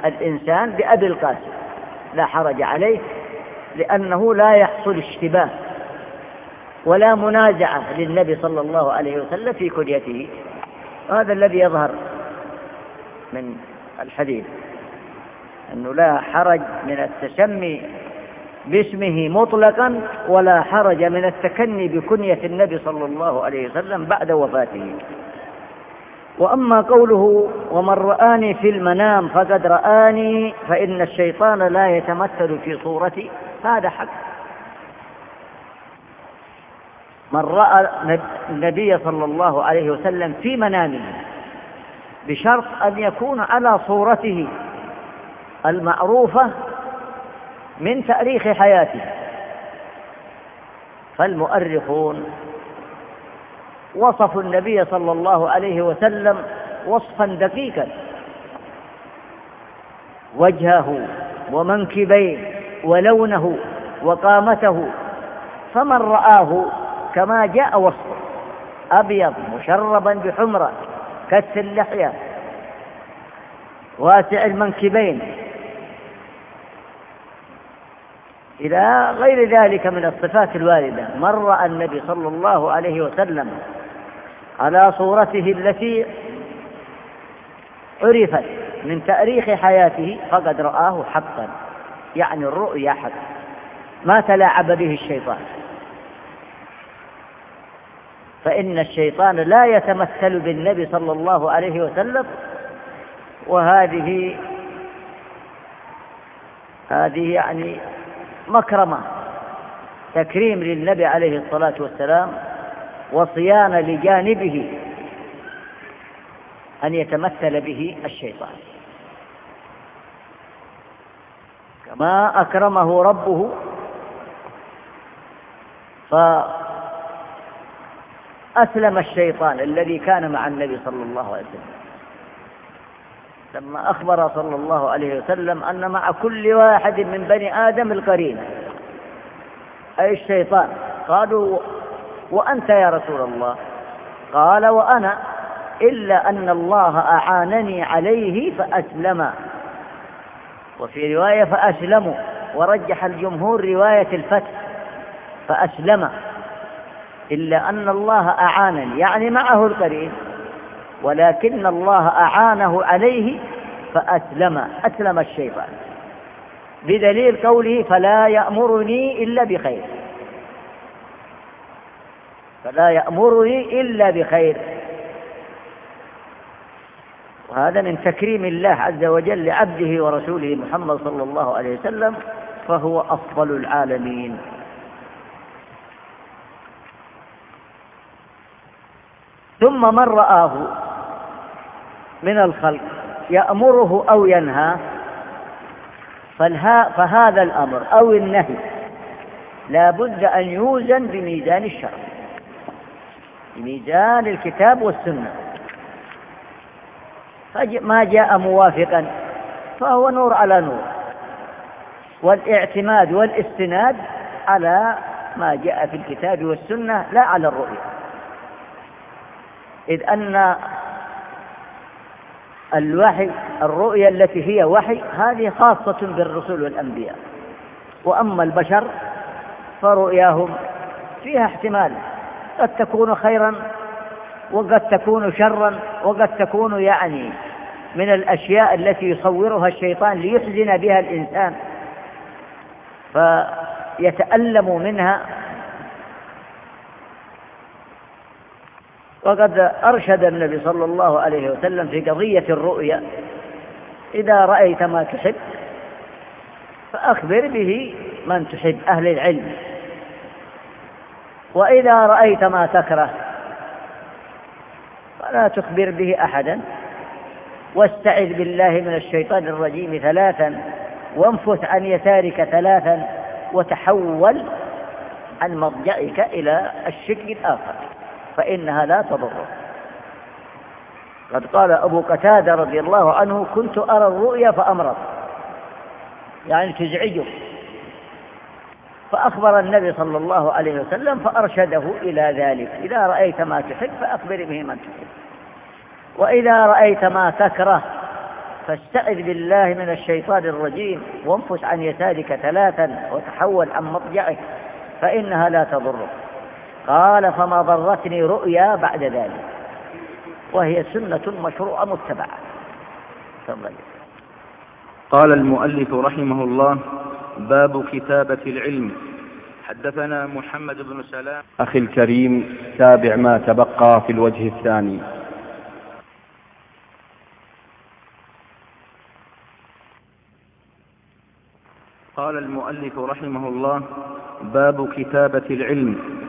الإنسان بأبي القاسم. لا حرج عليه لأنه لا يحصل اشتباه. ولا منازعة للنبي صلى الله عليه وسلم في كنيته. هذا الذي يظهر من الحديث أنه لا حرج من التسمي باسمه مطلقا ولا حرج من التكني بكنية النبي صلى الله عليه وسلم بعد وفاته. وأما قوله ومن رآني في المنام فقد رآني فإن الشيطان لا يتمثل في صورتي هذا حق. من رأى النبي صلى الله عليه وسلم في منامه بشرط أن يكون على صورته المعروفة من تاريخ حياته. فالمؤرخون وصفوا النبي صلى الله عليه وسلم وصفا دقيقا. وجهه ومنكبيه ولونه وقامته فمن رآه كما جاء وصفه أبيض مشربا بحمرة كث اللحية واسع المنكبين. إلى غير ذلك من الصفات الواردة. مر النبي صلى الله عليه وسلم على صورته التي عرفت من تأريخ حياته فقد رآه حقا. يعني الرؤيا حق ما تلاعب به الشيطان. فإن الشيطان لا يتمثل بالنبي صلى الله عليه وسلم وهذه هذه يعني مكرمة تكريم للنبي عليه الصلاة والسلام وصيانة لجانبه أن يتمثل به الشيطان. كما أكرمه ربه فأسلم الشيطان الذي كان مع النبي صلى الله عليه وسلم. لما أخبر صلى الله عليه وسلم أن مع كل واحد من بني آدم القرين. أي الشيطان. قالوا وأنت يا رسول الله؟ قال وأنا إلا أن الله أعانني عليه فأسلم. وفي رواية فأسلموا ورجح الجمهور رواية الفتح فأسلم. إلا أن الله أعانني يعني معه القرين ولكن الله أعانه عليه فأسلم أسلم الشيطان. بدليل قوله فلا يأمرني إلا بخير. فلا يأمرني إلا بخير. وهذا من تكريم الله عز وجل لعبده ورسوله محمد صلى الله عليه وسلم فهو أفضل العالمين. ثم من رآه من الخلق يأمره أو ينهى فهذا الأمر أو النهي لا بد أن يوزن بميزان الشرع بميزان الكتاب والسنة. ما جاء موافقا فهو نور على نور والاعتماد والاستناد على ما جاء في الكتاب والسنة لا على الرؤية. إذ أن الوحي الرؤيا التي هي وحي هذه خاصة بالرسل والأنبياء. وأما البشر فرؤياهم فيها احتمال. قد تكون خيرا وقد تكون شرا وقد تكون يعني من الأشياء التي يصورها الشيطان ليحزن بها الإنسان. فيتألم منها وقد أرشد النبي صلى الله عليه وسلم في قضية الرؤيا إذا رأيت ما تحب فأخبر به من تحب أهل العلم. وإذا رأيت ما تكره فلا تخبر به أحدا. واستعذ بالله من الشيطان الرجيم ثلاثا وانفث عن يسارك ثلاثا وتحول عن مضجعك إلى الشكل الآخر. فإنها لا تضره قد قال أبو قتادة رضي الله عنه كنت أرى الرؤيا فأمرض. يعني تزعجه. فأخبر النبي صلى الله عليه وسلم فأرشده إلى ذلك. إذا رأيت ما تحب فأخبر به من تحب. وإذا رأيت ما تكره فاستعذ بالله من الشيطان الرجيم وانفس عن يسارك ثلاثا وتحول عن مضجعك فإنها لا تضرك قال فما ضرتني رؤيا بعد ذلك. وهي سنة مشروعة متبعة. تفضل. قال المؤلف رحمه الله باب كتابة العلم. حدثنا محمد بن سلام. أخي الكريم تابع ما تبقى في الوجه الثاني. قال المؤلف رحمه الله باب كتابة العلم.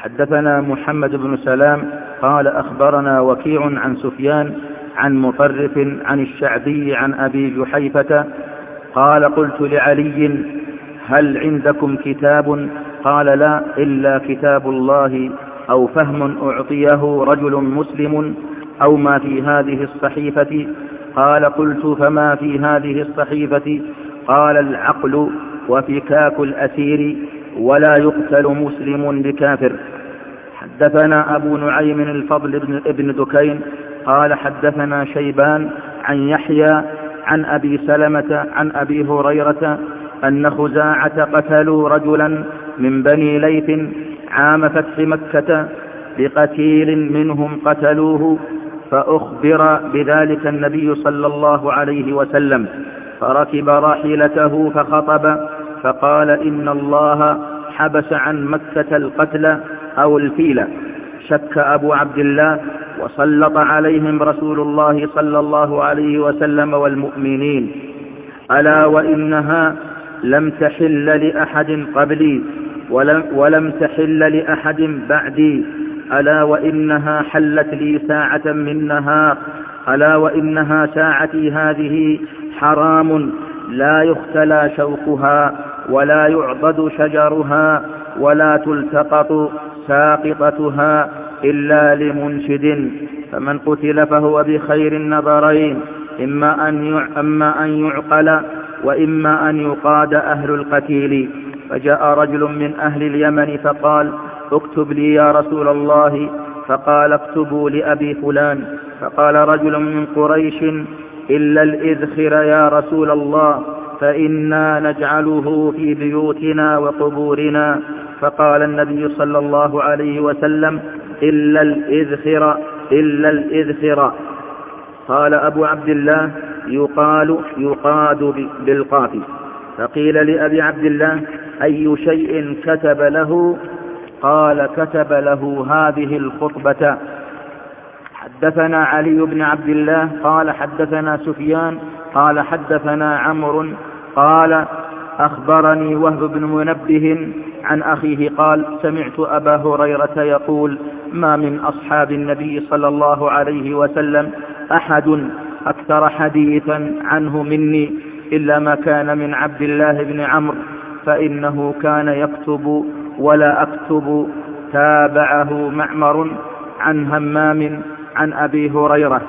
حدثنا محمد بن سلام قال أخبرنا وكيع عن سفيان عن مطرف عن الشعبي عن أبي جحيفة قال قلت لعلي هل عندكم كتاب؟ قال لا إلا كتاب الله أو فهم أعطيه رجل مسلم أو ما في هذه الصحيفة. قال قلت فما في هذه الصحيفة؟ قال العقل وفكاك الأسير. ولا يقتل مسلم بكافر. حدثنا أبو نعيم الفضل بن ابن دكين قال حدثنا شيبان عن يحيى عن أبي سلمة عن أبي هريرة أن خزاعة قتلوا رجلا من بني ليث عام فتح مكة بقتيل منهم قتلوه فأخبر بذلك النبي صلى الله عليه وسلم فركب راحلته فخطب فقال إن الله حبس عن مكة القتل أو الفيل. شك أبو عبد الله وسلط عليهم رسول الله صلى الله عليه وسلم والمؤمنين. ألا وإنها لم تحل لأحد قبلي ولم, ولم تحل لأحد بعدي. ألا وإنها حلت لي ساعة من نهار. ألا وإنها ساعتي هذه حرام لا يختلى شوكها ولا يعضد شجرها ولا تلتقط ساقطتها إلا لمنشد. فمن قتل فهو بخير النظرين إما أن, أما أن يعقل وإما أن يقاد أهل القتيل. فجاء رجل من أهل اليمن فقال اكتب لي يا رسول الله. فقال اكتبوا لأبي فلان. فقال رجل من قريش إلا الإذخر يا رسول الله. فإنا نجعله في بيوتنا وقبورنا. فقال النبي صلى الله عليه وسلم إلا الإذخر إلا الإذخر. قال أبو عبد الله يقال يقاد بالقاف. فقيل لأبي عبد الله أي شيء كتب له؟ قال كتب له هذه الخطبة. حدثنا علي بن عبد الله قال حدثنا سفيان قال حدثنا عمرو قال أخبرني وهب بن منبه عن أخيه قال سمعت أبا هريرة يقول ما من أصحاب النبي صلى الله عليه وسلم أحد أكثر حديثا عنه مني إلا ما كان من عبد الله بن عمرو فإنه كان يكتب ولا أكتب. تابعه معمر عن همام عن أبي هريرة.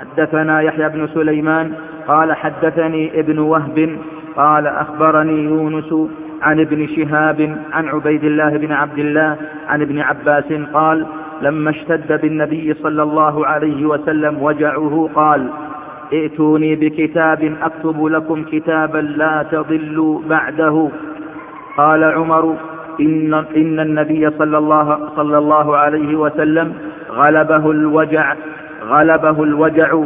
حدثنا يحيى بن سليمان قال حدثني ابن وهب قال أخبرني يونس عن ابن شهاب عن عبيد الله بن عبد الله عن ابن عباس قال لما اشتد بالنبي صلى الله عليه وسلم وجعه قال ائتوني بكتاب أكتب لكم كتابا لا تضلوا بعده. قال عمر إن, إن النبي صلى الله, صلى الله عليه وسلم غلبه الوجع غلبه الوجع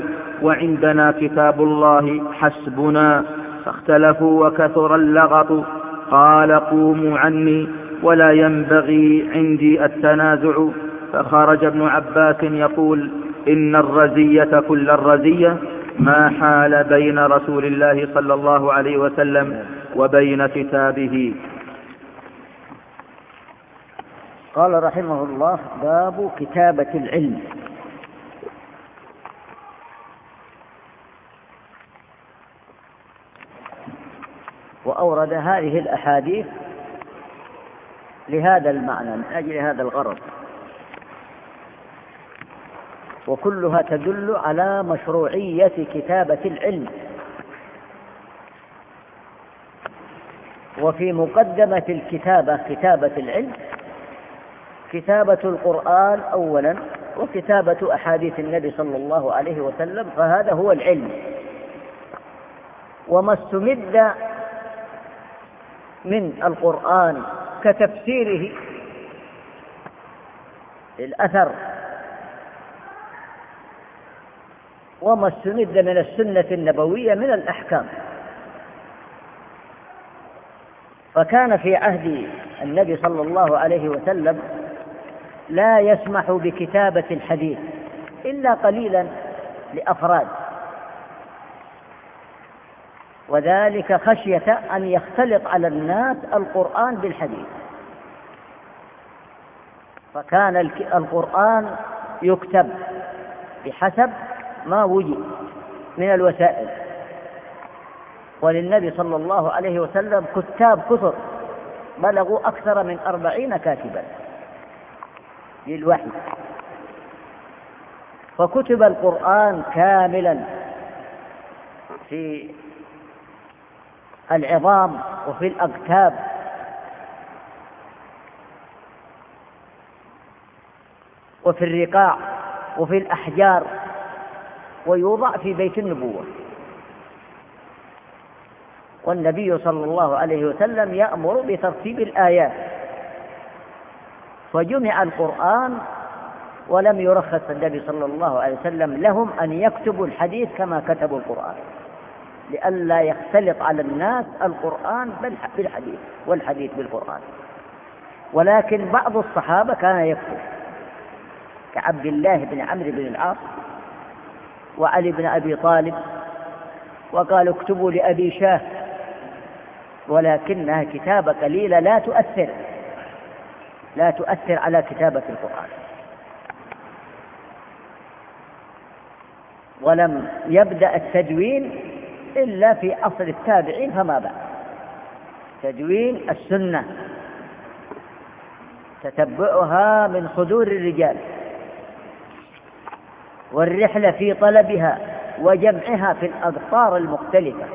وعندنا كتاب الله حسبنا. فاختلفوا وكثر اللغط. قال قوموا عني ولا ينبغي عندي التنازع. فخرج ابن عباس يقول إن الرزية كل الرزية ما حال بين رسول الله صلى الله عليه وسلم وبين كتابه. قال رحمه الله باب كتابة العلم. وأورد هذه الأحاديث لهذا المعنى من أجل هذا الغرض. وكلها تدل على مشروعية كتابة العلم. وفي مقدمة الكتابة كتابة العلم كتابة القرآن أولا وكتابة أحاديث النبي صلى الله عليه وسلم فهذا هو العلم. وما استمد من القرآن كتفسيره للأثر وما استمد من السنة النبوية من الأحكام. فكان في عهد النبي صلى الله عليه وسلم لا يسمح بكتابة الحديث إلا قليلا لأفراد. وذلك خشية أن يختلط على الناس القرآن بالحديث. فكان القرآن يكتب بحسب ما وجد من الوسائل. وللنبي صلى الله عليه وسلم كتاب كثر بلغوا أكثر من أربعين كاتبا للوحي. فكتب القرآن كاملا في العظام وفي الأكتاب. وفي الرقاع وفي الأحجار ويوضع في بيت النبوة. والنبي صلى الله عليه وسلم يأمر بترتيب الآيات. فجمع القرآن ولم يرخص النبي صلى الله عليه وسلم لهم أن يكتبوا الحديث كما كتبوا القرآن. لئلا يختلط على الناس القرآن بالحديث والحديث بالقرآن. ولكن بعض الصحابة كان يكتب كعبد الله بن عمرو بن العاص وعلي بن أبي طالب وقالوا اكتبوا لأبي شاه ولكنها كتابة قليلة لا تؤثر لا تؤثر على كتابة القرآن. ولم يبدأ التدوين إلا في عصر التابعين فما بعد. تدوين السنة. تتبعها من صدور الرجال. والرحلة في طلبها وجمعها في الأقطار المختلفة.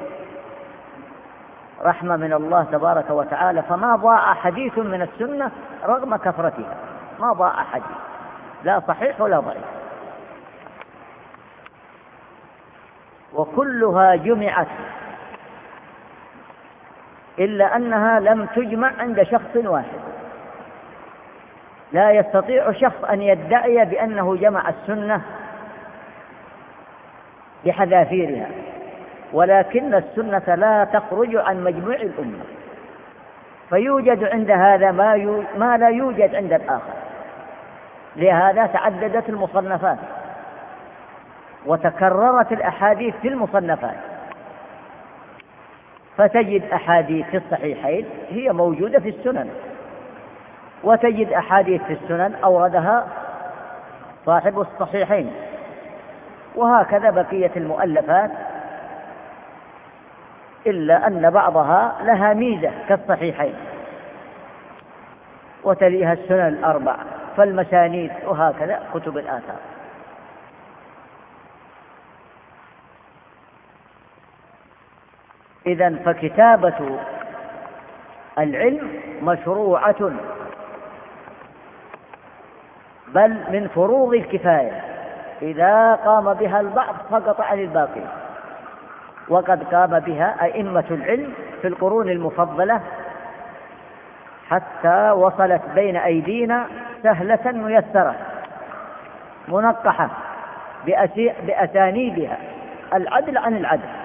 رحمة من الله تبارك وتعالى. فما ضاع حديث من السنة رغم كثرتها ما ضاع حديث. لا صحيح ولا ضعيف. وكلها جمعت. إلا أنها لم تجمع عند شخص واحد. لا يستطيع شخص أن يدعي بأنه جمع السنة بحذافيرها. ولكن السنة لا تخرج عن مجموع الأمة. فيوجد عند هذا ما, ما لا يوجد عند الآخر. لهذا تعددت المصنفات. وتكررت الأحاديث في المصنفات. فتجد أحاديث في الصحيحين هي موجودة في السنن. وتجد أحاديث في السنن أوردها صاحب الصحيحين. وهكذا بقية المؤلفات إلا أن بعضها لها ميزة كالصحيحين. وتليها السنن الأربع فالمسانيد وهكذا كتب الآثار. إذا فكتابة العلم مشروعة. بل من فروض الكفاية. إذا قام بها البعض سقط عن الباقي. وقد قام بها أئمة العلم في القرون المفضلة. حتى وصلت بين أيدينا سهلة ميسرة. منقحة بأسانيدها. العدل عن العدل.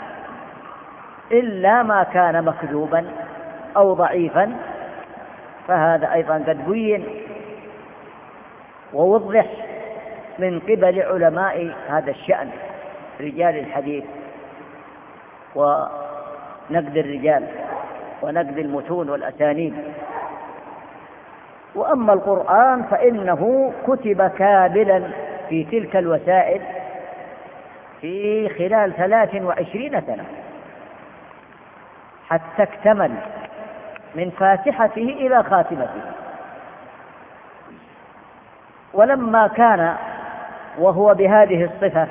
إلا ما كان مكذوبا أو ضعيفا. فهذا أيضا قد بين ووضح من قبل علماء هذا الشأن رجال الحديث ونقد الرجال ونقد المتون والأسانيد. وأما القرآن فإنه كتب كاملا في تلك الوسائل في خلال ثلاث وعشرين سنة. حتى اكتمل من فاتحته إلى خاتمته. ولما كان وهو بهذه الصفة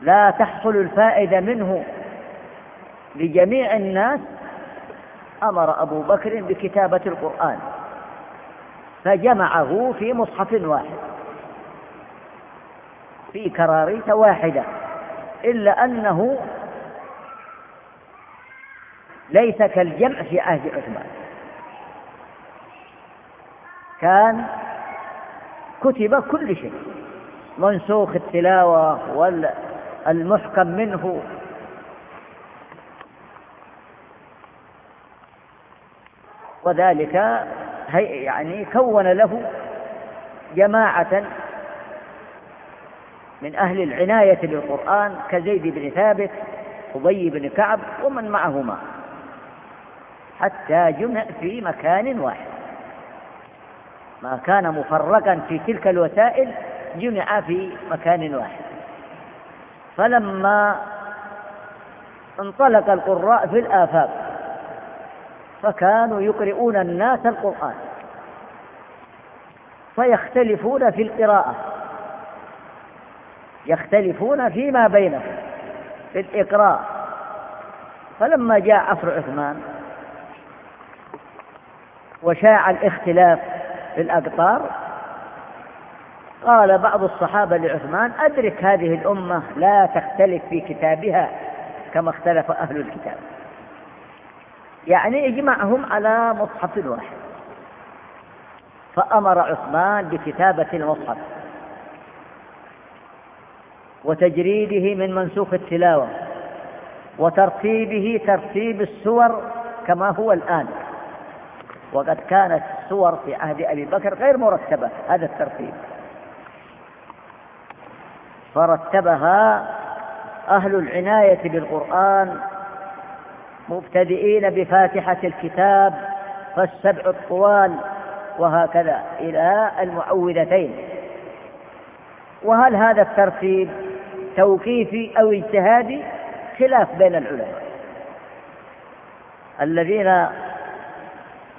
لا تحصل الفائدة منه لجميع الناس أمر أبو بكر بكتابة القرآن فجمعه في مصحف واحد في كراريس واحدة إلا أنه ليس كالجمع في عهد عثمان. كان كتب كل شيء. منسوخ التلاوة والمحكم منه. وذلك يعني كون له جماعة من أهل العناية بالقرآن كزيد بن ثابت أبي بن كعب ومن معهما. حتى جمع في مكان واحد. ما كان مفرقا في تلك الوسائل جمع في مكان واحد. فلما انطلق القراء في الآفاق فكانوا يقرؤون الناس القرآن. فيختلفون في القراءة. يختلفون فيما بينهم في الإقراء. فلما جاء عصر عثمان وشاع الاختلاف في الأقطار. قال بعض الصحابة لعثمان أدرك هذه الأمة لا تختلف في كتابها كما اختلف أهل الكتاب. يعني اجمعهم على مصحف واحد. فأمر عثمان بكتابة المصحف وتجريده من منسوخ التلاوة وترتيبه ترتيب السور كما هو الآن. وقد كانت السور في عهد أبي بكر غير مرتبة. هذا الترتيب. فرتبها أهل العناية بالقرآن مبتدئين بفاتحة الكتاب فالسبع الطوال وهكذا إلى المعوذتين. وهل هذا الترتيب توقيفي أو اجتهادي؟ خلاف بين العلماء. الذين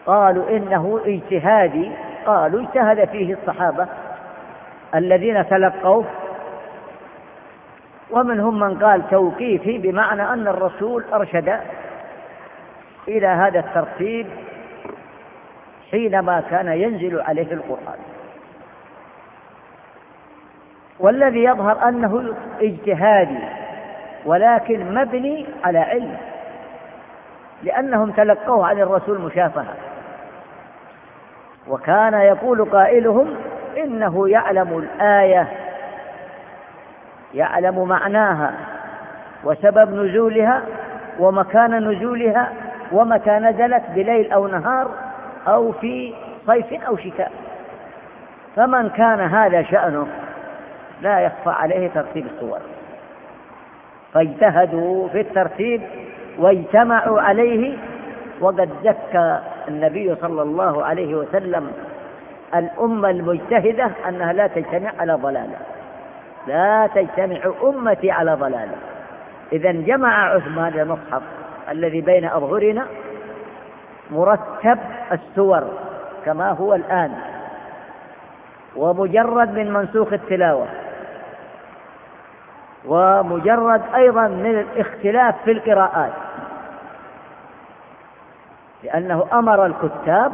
قالوا إنه اجتهادي قالوا اجتهد فيه الصحابة الذين تلقوه. ومنهم من قال توقيفي بمعنى أن الرسول أرشد إلى هذا الترتيب حينما كان ينزل عليه القرآن. والذي يظهر أنه اجتهادي ولكن مبني على علم لأنهم تلقوه عن الرسول مشافهة. وكان يقول قائلهم إنه يعلم الآية يعلم معناها وسبب نزولها ومكان نزولها ومتى نزلت بليل أو نهار أو في صيف أو شتاء. فمن كان هذا شأنه لا يخفى عليه ترتيب الصور. فاجتهدوا في الترتيب واجتمعوا عليه وقد زكى النبي صلى الله عليه وسلم الأمة المجتهدة أنها لا تجتمع على ضلالة. لا تجتمع أمتي على ضلالة. إذا جمع عثمان المصحف الذي بين أظهرنا مرتب السور كما هو الآن ومجرد من منسوخ التلاوة ومجرد أيضا من الاختلاف في القراءات. لأنه أمر الكتاب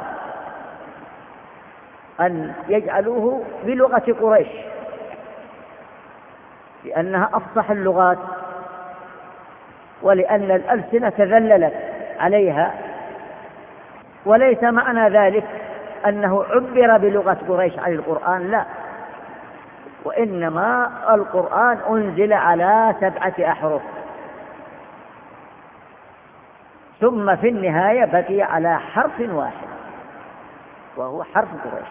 أن يجعلوه بلغة قريش لأنها أفصح اللغات ولأن الألسنة تذللت عليها وليس معنى ذلك أنه عبر بلغة قريش عن القرآن لا. وإنما القرآن أنزل على سبعة أحرف. ثم في النهاية بقي على حرف واحد وهو حرف قريش.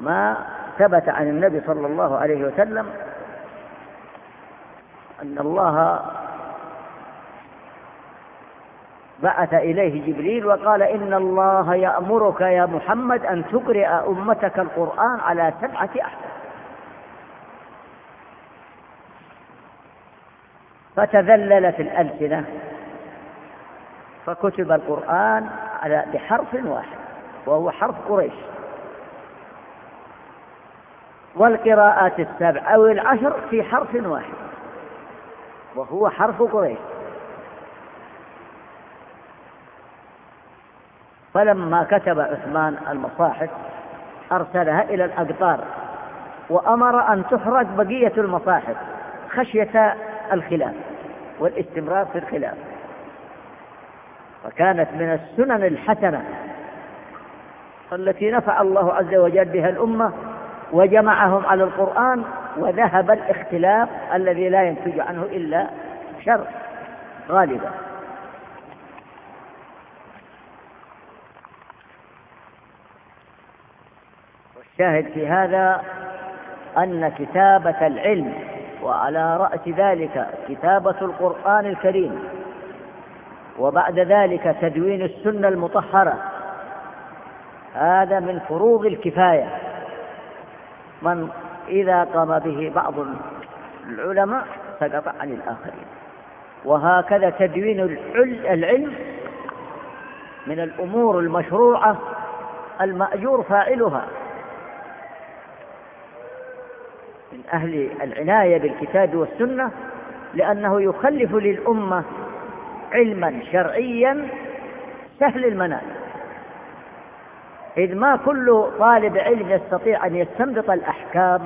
ما ثبت عن النبي صلى الله عليه وسلم أن الله بعث إليه جبريل وقال إن الله يأمرك يا محمد أن تقرئ أمتك القرآن على سبعة أحرف. فتذللت الألسنة فكتب القرآن على بحرف واحد وهو حرف قريش. والقراءات السبع أو العشر في حرف واحد وهو حرف قريش. فلما كتب عثمان المصاحف أرسلها إلى الأقطار وأمر أن تحرق بقية المصاحف خشية الخلاف والاستمرار في الخلاف. فكانت من السنن الحسنة التي نفع الله عز وجل بها الأمة وجمعهم على القرآن وذهب الاختلاف الذي لا ينتج عنه إلا شر غالبا. والشاهد في هذا أن كتابة العلم وعلى رأس ذلك كتابة القرآن الكريم وبعد ذلك تدوين السنة المطهرة. هذا من فروض الكفاية. من إذا قام به بعض العلماء سقط عن الآخرين. وهكذا تدوين العلم من الأمور المشروعة المأجور فاعلها. من أهل العناية بالكتاب والسنة لأنه يخلف للأمة علما شرعيا سهل المنال. إذ ما كل طالب علم يستطيع أن يستنبط الأحكام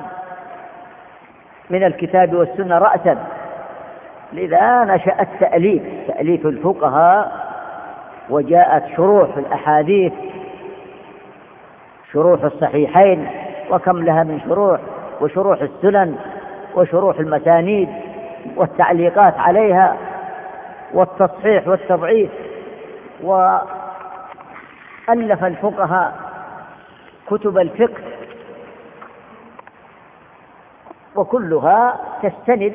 من الكتاب والسنة رأسا. لذا نشأ التأليف تأليف الفقهاء وجاءت شروح الأحاديث شروح الصحيحين وكم لها من شروح وشروح السنن وشروح المسانيد والتعليقات عليها. والتصحيح والتضعيف وألف الفقهاء كتب الفقه وكلها تستند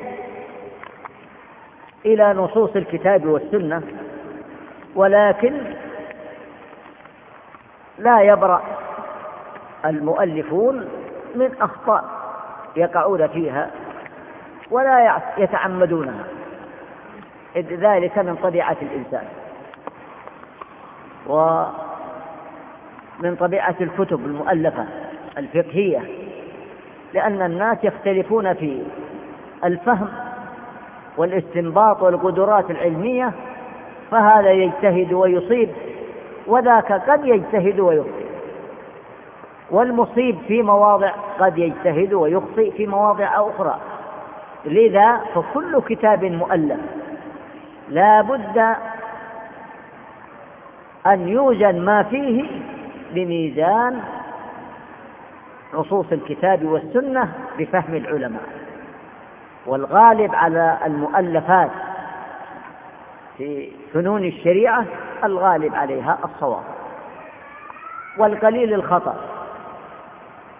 إلى نصوص الكتاب والسنة ولكن لا يبرأ المؤلفون من أخطاء يقعون فيها ولا يتعمدونها. إذ ذلك من طبيعة الإنسان. ومن طبيعة الكتب المؤلفة الفقهية لأن الناس يختلفون في الفهم والاستنباط والقدرات العلمية فهذا يجتهد ويصيب وذاك قد يجتهد ويخطئ. والمصيب في مواضع قد يجتهد ويخطئ في مواضع أخرى. لذا فكل كتاب مؤلف لا بد أن يوزن ما فيه بميزان نصوص الكتاب والسنة بفهم العلماء. والغالب على المؤلفات في فنون الشريعة الغالب عليها الصواب. والقليل الخطأ.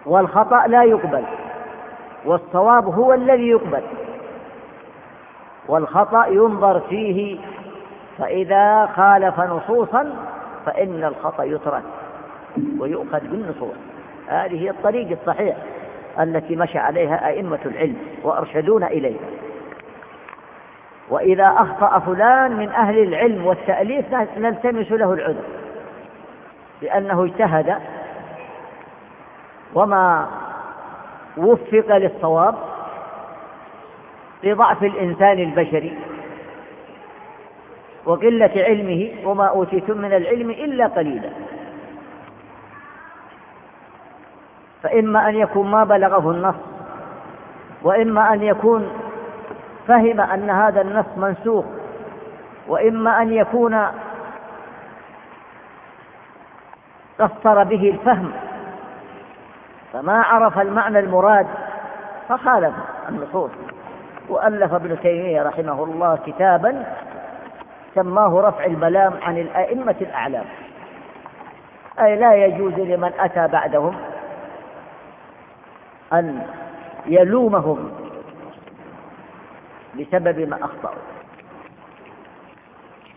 والخطأ لا يقبل. والصواب هو الذي يقبل. والخطأ ينظر فيه فإذا خالف نصوصا فإن الخطأ يترك ويؤخذ بالنصوص. هذه هي الطريق الصحيح التي مشى عليها أئمة العلم وأرشدونا إليها. وإذا أخطأ فلان من أهل العلم والتأليف نلتمس له العذر لأنه اجتهد وما وفق للصواب لضعف الإنسان البشري وقلة علمه وما أوتيتم من العلم إلا قليلا. فإما أن يكون ما بلغه النص وإما أن يكون فهم أن هذا النص منسوخ وإما أن يكون قصر به الفهم. فما عرف المعنى المراد فخالف النصوص. وألف ابن تيمية رحمه الله كتابا سماه رفع الملام عن الأئمة الأعلام. أي لا يجوز لمن أتى بعدهم أن يلومهم بسبب ما أخطأوا.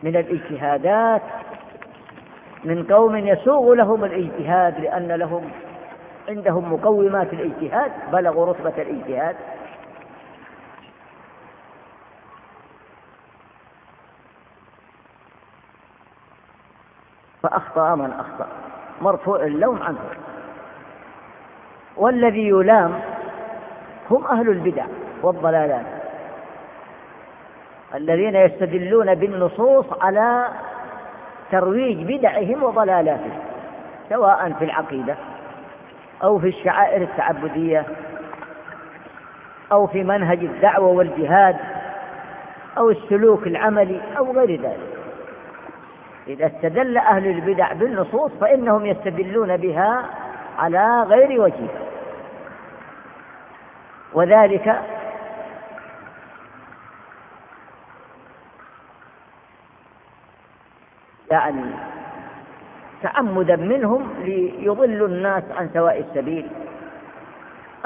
من الاجتهادات من قوم يسوغ لهم الاجتهاد لأن لهم عندهم مقومات الاجتهاد بلغوا رتبة الاجتهاد. فأخطأ من أخطأ. مرفوع اللوم عنه. والذي يلام هم أهل البدع والضلالات. الذين يستدلون بالنصوص على ترويج بدعهم وضلالاتهم سواء في العقيدة أو في الشعائر التعبدية أو في منهج الدعوة والجهاد أو السلوك العملي أو غير ذلك. إذا استدل أهل البدع بالنصوص فإنهم يستدلون بها على غير وجه. وذلك يعني تعمدا منهم ليضلوا الناس عن سواء السبيل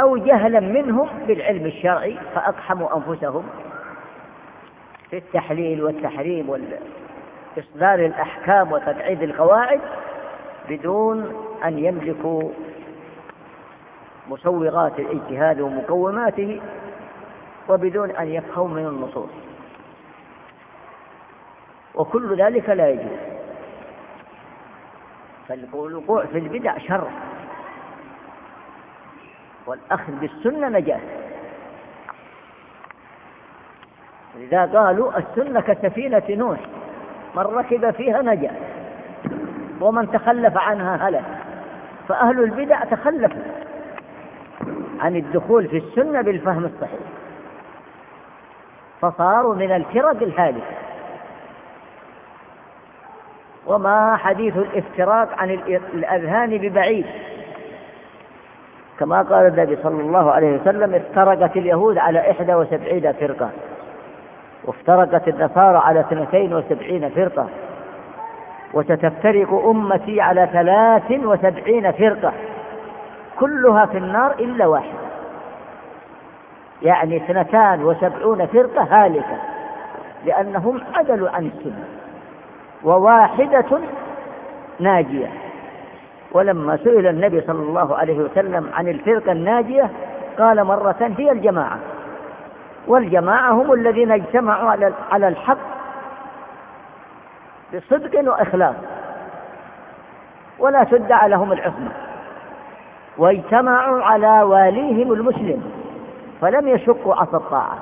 أو جهلا منهم بالعلم الشرعي فأقحموا أنفسهم في التحليل والتحريم وإصدار الأحكام وتبعيد القواعد بدون أن يملكوا مسوغات الاجتهاد ومقوماته وبدون أن يفهموا من النصوص. وكل ذلك لا يجوز. فالوقوع في البدع شر. والأخذ بالسنة نجاة. إذا قالوا السنة كسفينة نوح من ركب فيها نجا. ومن تخلف عنها هلك. فأهل البدع تخلفوا عن الدخول في السنة بالفهم الصحيح. فصاروا من الفرق الهالكة وما حديث الافتراق عن الأذهان ببعيد. كما قال النبي صلى الله عليه وسلم افترقت اليهود على إحدى وسبعين فرقة. وافترقت النصارى على اثنتين وسبعين فرقة. وستفترق أمتي على ثلاث وسبعين فرقة. كلها في النار إلا واحدة. يعني اثنتان وسبعون فرقة هالكة. لأنهم عدلوا عن السنة وواحدة ناجية. ولما سئل النبي صلى الله عليه وسلم عن الفرقة الناجية قال مرة هي الجماعة. والجماعة هم الذين اجتمعوا على الحق بصدق وإخلاص. ولا تدعى لهم العصمة. واجتمعوا على واليهم المسلم. فلم يشقوا عصا الطاعة.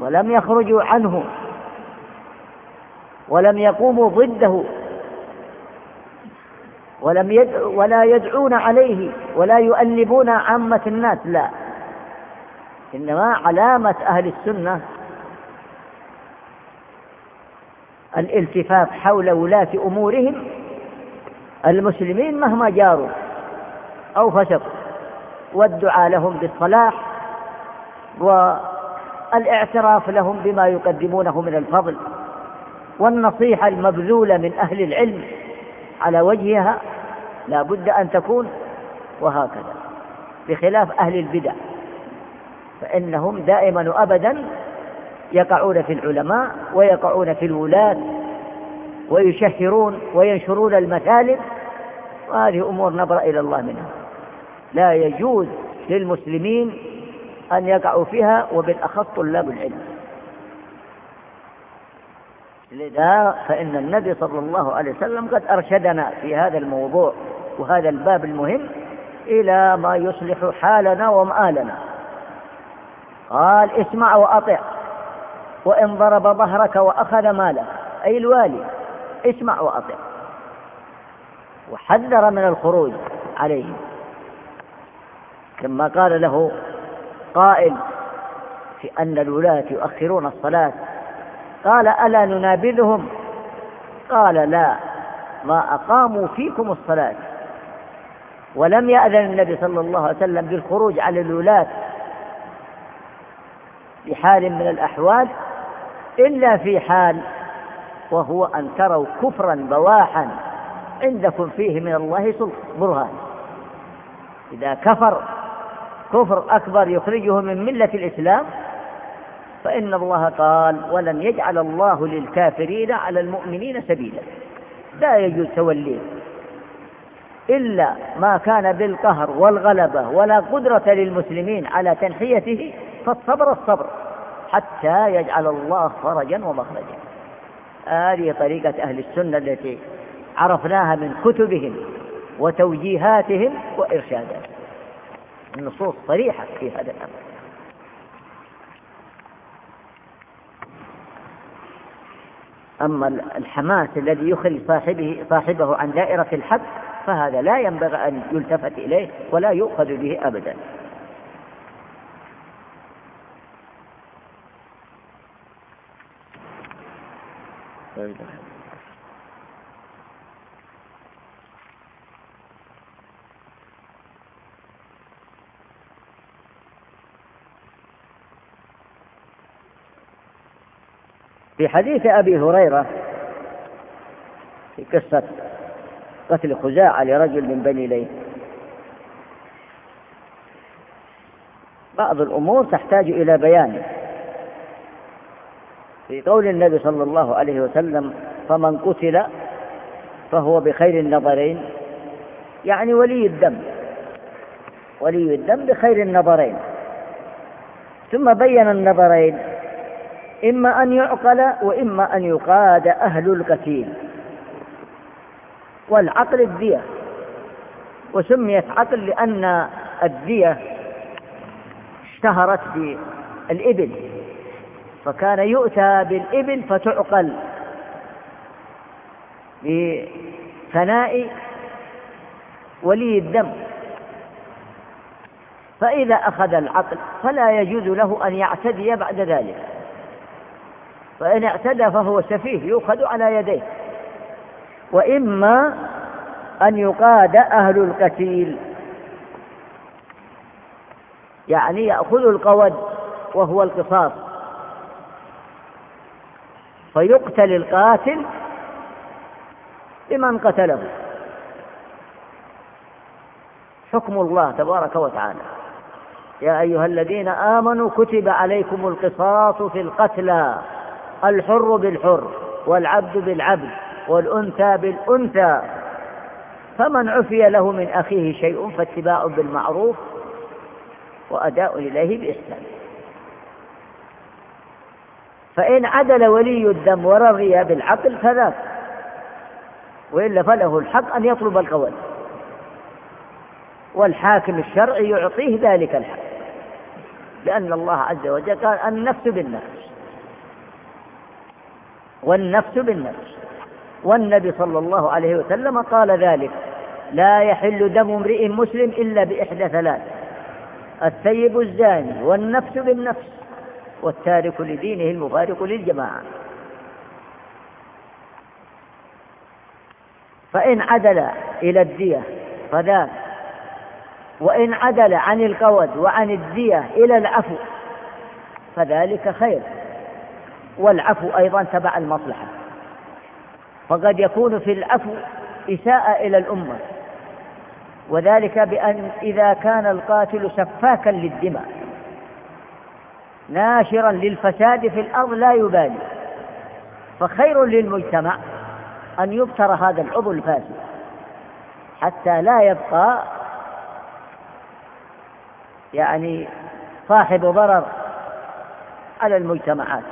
ولم يخرجوا عنه. ولم يقوموا ضده. ولم يدعو ولا يدعون عليه. ولا يؤلبون عامة الناس. لا. إنما علامة أهل السنة الالتفاف حول ولاة أمورهم المسلمين مهما جاروا أو فسقوا والدعاء لهم بالصلاح والإعتراف لهم بما يقدمونه من الفضل والنصيحة المبذولة من أهل العلم على وجهها لا بد أن تكون وهكذا بخلاف أهل البدع. فإنهم دائما وأبدا يقعون في العلماء ويقعون في الولاة ويشهرون وينشرون المثالب وهذه أمور نبرأ إلى الله منها. لا يجوز للمسلمين أن يقعوا فيها وبالأخص طلاب العلم. لذا فإن النبي صلى الله عليه وسلم قد أرشدنا في هذا الموضوع وهذا الباب المهم إلى ما يصلح حالنا ومآلنا. قال اسمع وأطع. وإن ضرب ظهرك وأخذ مالك. أي الوالي. اسمع وأطع. وحذر من الخروج عليه. كما قال له قائل في أن الولاة يؤخرون الصلاة. قال ألا ننابذهم؟ قال لا. ما أقاموا فيكم الصلاة. ولم يأذن النبي صلى الله عليه وسلم بالخروج على الولاة. بحال من الأحوال إلا في حال وهو أن تروا كفرا بواحا عندكم فيه من الله برهان. إذا كفر كفر أكبر يخرجه من ملة الإسلام فإن الله قال ولن يجعل الله للكافرين على المؤمنين سبيلا لا يجوز توليه. إلا ما كان بالقهر والغلبة ولا قدرة للمسلمين على تنحيته فالصبر الصبر حتى يجعل الله فرجا ومخرجا. هذه طريقة أهل السنة التي عرفناها من كتبهم وتوجيهاتهم وإرشاداتهم. النصوص صريحة في هذا الأمر. أما الحماس الذي يخرج صاحبه صاحبه عن دائرة الحق فهذا لا ينبغي أن يلتفت إليه ولا يؤخذ به أبدا. في حديث أبي هريرة في قصة قتل خزاعة لرجل من بني ليث. بعض الأمور تحتاج إلى بيان. في قول النبي صلى الله عليه وسلم فمن قتل فهو بخير النظرين. يعني ولي الدم ولي الدم بخير النظرين. ثم بين النظرين إما أن يعقل وإما أن يقاد أهل القتيل. والعقل الدية وسميت عقل لأن الدية اشتهرت بالإبل. فكان يؤتى بالإبل فتعقل. بثناء ولي الدم. فإذا أخذ العقل فلا يجوز له أن يعتدي بعد ذلك. فإن اعتدى فهو سفيه يؤخذ على يديه. وإما أن يقاد أهل القتيل. يعني يأخذ القود وهو القصاص. فيقتل القاتل بمن قتله. حكم الله تبارك وتعالى. يا أيها الذين آمنوا كتب عليكم القصاص في القتلى الحر بالحر والعبد بالعبد والأنثى بالأنثى. فمن عفي له من أخيه شيء فاتباع بالمعروف وأداء إليه بإحسان. فإن عدل ولي الدم ورضي بالعقل فذاك. وإلا فله الحق أن يطلب القول. والحاكم الشرعي يعطيه ذلك الحق. لأن الله عز وجل قال النفس بالنفس. والنفس بالنفس. والنبي صلى الله عليه وسلم قال ذلك. لا يحل دم امرئ مسلم إلا بإحدى ثلاث الثيب الزاني والنفس بالنفس. والتارك لدينه المفارق للجماعة. فإن عدل إلى الدية فذاك وإن عدل عن القود وعن الدية إلى العفو فذلك خير والعفو أيضا تبع المصلحة. فقد يكون في العفو إساءة إلى الأمة وذلك بأن إذا كان القاتل سفاكا للدماء. ناشرا للفساد في الأرض لا يبالي. فخير للمجتمع أن يبتر هذا العضو الفاسد حتى لا يبقى يعني صاحب ضرر على المجتمعات.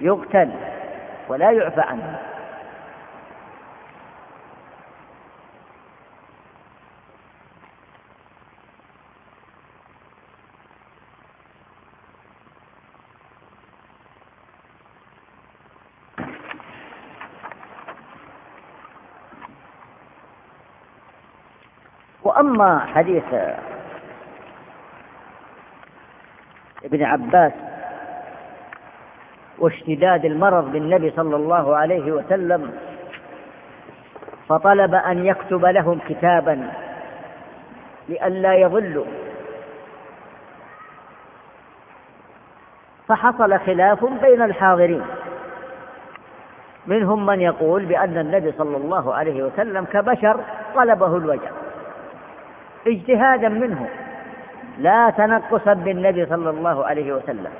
يقتل ولا يعفى عنه. وأما حديث ابن عباس واشتداد المرض بالنبي صلى الله عليه وسلم فطلب أن يكتب لهم كتابا لئلا يضلوا. فحصل خلاف بين الحاضرين. منهم من يقول بأن النبي صلى الله عليه وسلم كبشر طلبه الوجع. اجتهادا منه. لا تنقصا بالنبي صلى الله عليه وسلم.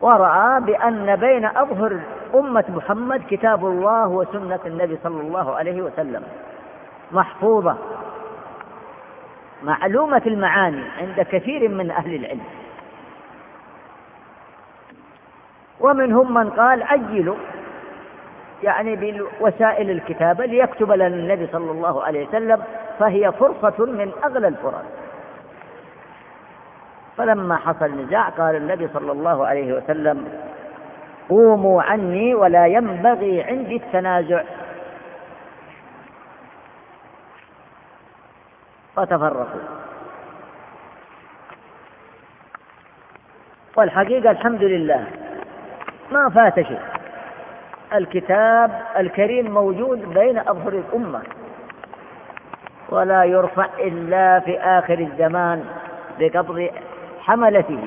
ورأى بأن بين أظهر أمة محمد كتاب الله وسنة النبي صلى الله عليه وسلم. محفوظة. معلومة المعاني عند كثير من أهل العلم. ومنهم من قال عجلوا يعني بوسائل الكتابة ليكتب لنا النبي صلى الله عليه وسلم فهي فرصة من أغلى الفرص. فلما حصل نزاع قال النبي صلى الله عليه وسلم قوموا عني ولا ينبغي عندي التنازع. فتفرقوا. والحقيقة الحمد لله ما فات شيء. الكتاب الكريم موجود بين أظهر الأمة. ولا يرفع إلا في آخر الزمان بقبض حملته.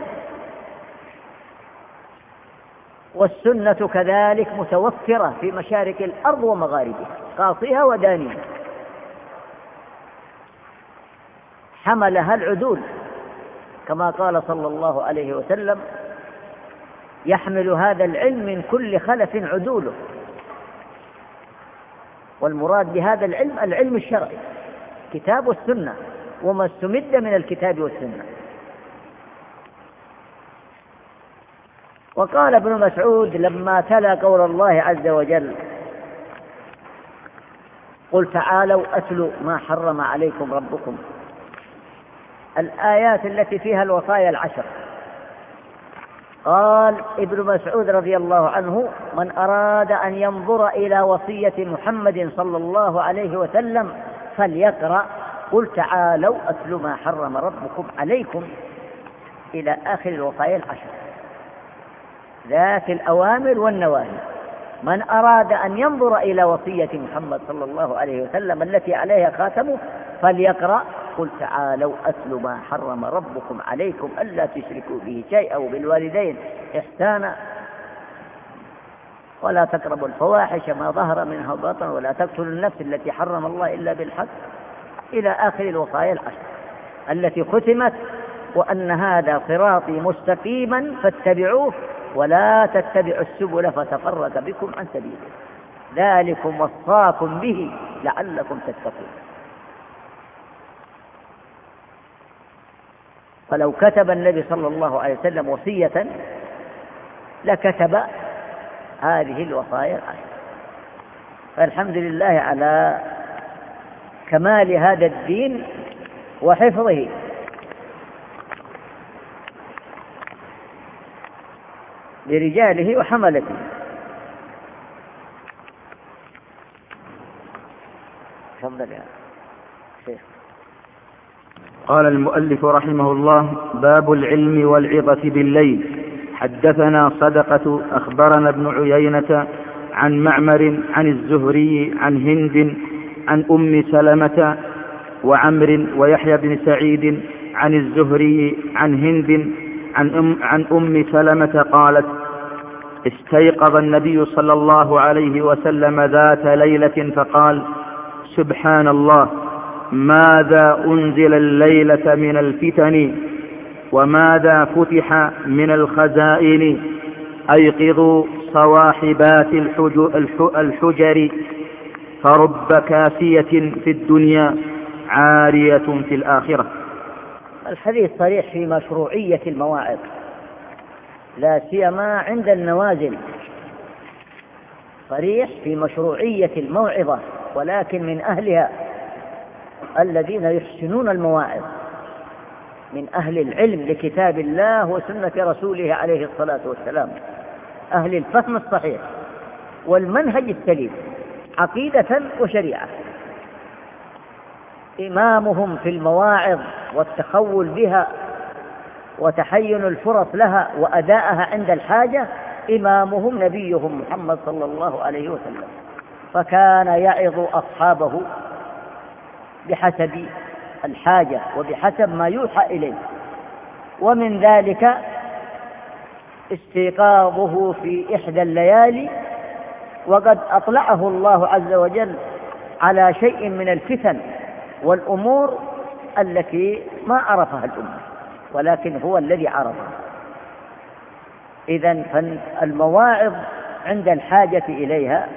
والسنة كذلك متوفرة في مشارق الأرض ومغاربها قاصيها ودانيها. حملها العدول كما قال صلى الله عليه وسلم يحمل هذا العلم من كل خلف عدوله. والمراد بهذا العلم العلم الشرعي كتاب والسنة وما استمد من الكتاب والسنة. وقال ابن مسعود لما تلا قول الله عز وجل قل تعالوا أتلوا ما حرم عليكم ربكم. الآيات التي فيها الوصايا العشر. قال ابن مسعود رضي الله عنه من أراد أن ينظر إلى وصية محمد صلى الله عليه وسلم فليقرأ قل تعالوا أتل ما حرم ربكم عليكم إلى آخر الوصايا العشر. ذات الأوامر والنواهي. من أراد أن ينظر إلى وصية محمد صلى الله عليه وسلم التي عليها خاتمه فليقرأ قل تعالوا أتل ما حرم ربكم عليكم ألا تشركوا به شيئا وبالوالدين إحسانا. ولا تقربوا الفواحش ما ظهر منها بطن ولا تقتلوا النفس التي حرم الله إلا بالحق. إلى آخر الوصايا العشر. التي ختمت وأن هذا صراطي مستقيما فاتبعوه ولا تتبعوا السبل فتفرق بكم عن سبيله. ذلكم وصاكم به لعلكم تتقون. فلو كتب النبي صلى الله عليه وسلم وصية لكتب هذه الوصايا. العشر فالحمد لله على كمال هذا الدين وحفظه. لرجاله وحملته. تفضل يا قال المؤلف رحمه الله باب العلم والعظة بالليل. حدثنا صدقة أخبرنا ابن عيينة عن معمر عن الزهري عن هند عن أم سلمة وعمر ويحيى بن سعيد عن الزهري عن هند عن أم, عن أم سلمة قالت استيقظ النبي صلى الله عليه وسلم ذات ليلة فقال سبحان الله ماذا أنزل الليلة من الفتن وماذا فتح من الخزائن؟ أيقظوا صواحبات الحجر فرب كاسية في الدنيا عارية في الآخرة. الحديث صريح في مشروعية المواعظ لا سيما عند النوازل. صريح في مشروعية الموعظة ولكن من أهلها. الذين يحسنون المواعظ من أهل العلم لكتاب الله وسنة رسوله عليه الصلاة والسلام. أهل الفهم الصحيح والمنهج السليم عقيدة وشريعة. إمامهم في المواعظ والتخول بها وتحين الفرص لها وأداءها عند الحاجة إمامهم نبيهم محمد صلى الله عليه وسلم. فكان يعظ أصحابه بحسب الحاجة وبحسب ما يوحى إليه. ومن ذلك استيقاظه في إحدى الليالي وقد أطلعه الله عز وجل على شيء من الفتن والأمور التي ما عرفها الأمة ولكن هو الذي عرفها. إذا فالمواعظ عند الحاجة إليها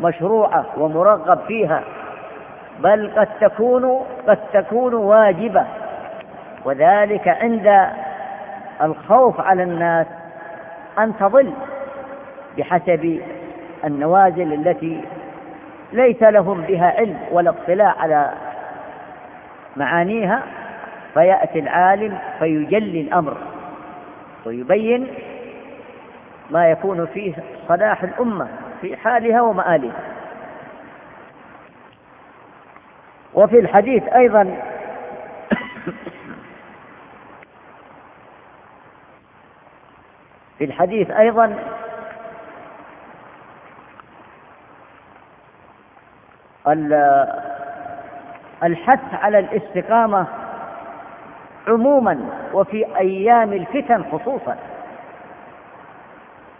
مشروعة ومرغب فيها بل قد تكون قد تكون واجبة. وذلك عند الخوف على الناس أن تضل بحسب النوازل التي ليس لهم بها علم ولا اطلاع على معانيها. فيأتي العالم فيجلي الأمر ويبين ما يكون فيه صلاح الأمة في حالها ومآلها. وفي الحديث أيضا في الحديث أيضا الحث على الاستقامة عموما وفي أيام الفتن خصوصا.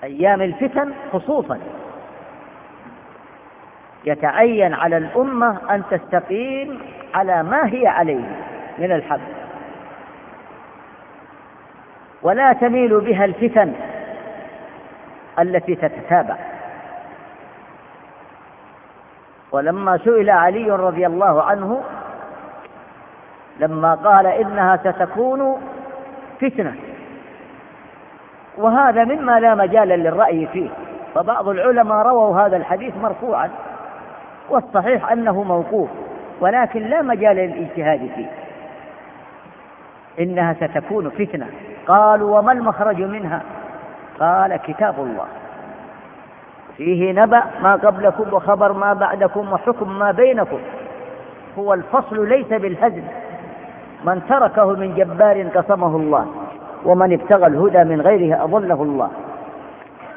أيام الفتن خصوصا. يتعين على الأمة أن تستقيم على ما هي عليه من الحق. ولا تميل بها الفتن التي تتتابع. ولما سئل علي رضي الله عنه لما قال إنها ستكون فتنة. وهذا مما لا مجال للرأي فيه. فبعض العلماء رووا هذا الحديث مرفوعا. والصحيح أنه موقوف ولكن لا مجال للاجتهاد فيه. إنها ستكون فتنة. قالوا وما المخرج منها؟ قال كتاب الله. فيه نبأ ما قبلكم وخبر ما بعدكم وحكم ما بينكم. هو الفصل ليس بالهزل. من تركه من جبار قصمه الله ومن ابتغى الهدى من غيره أضله الله.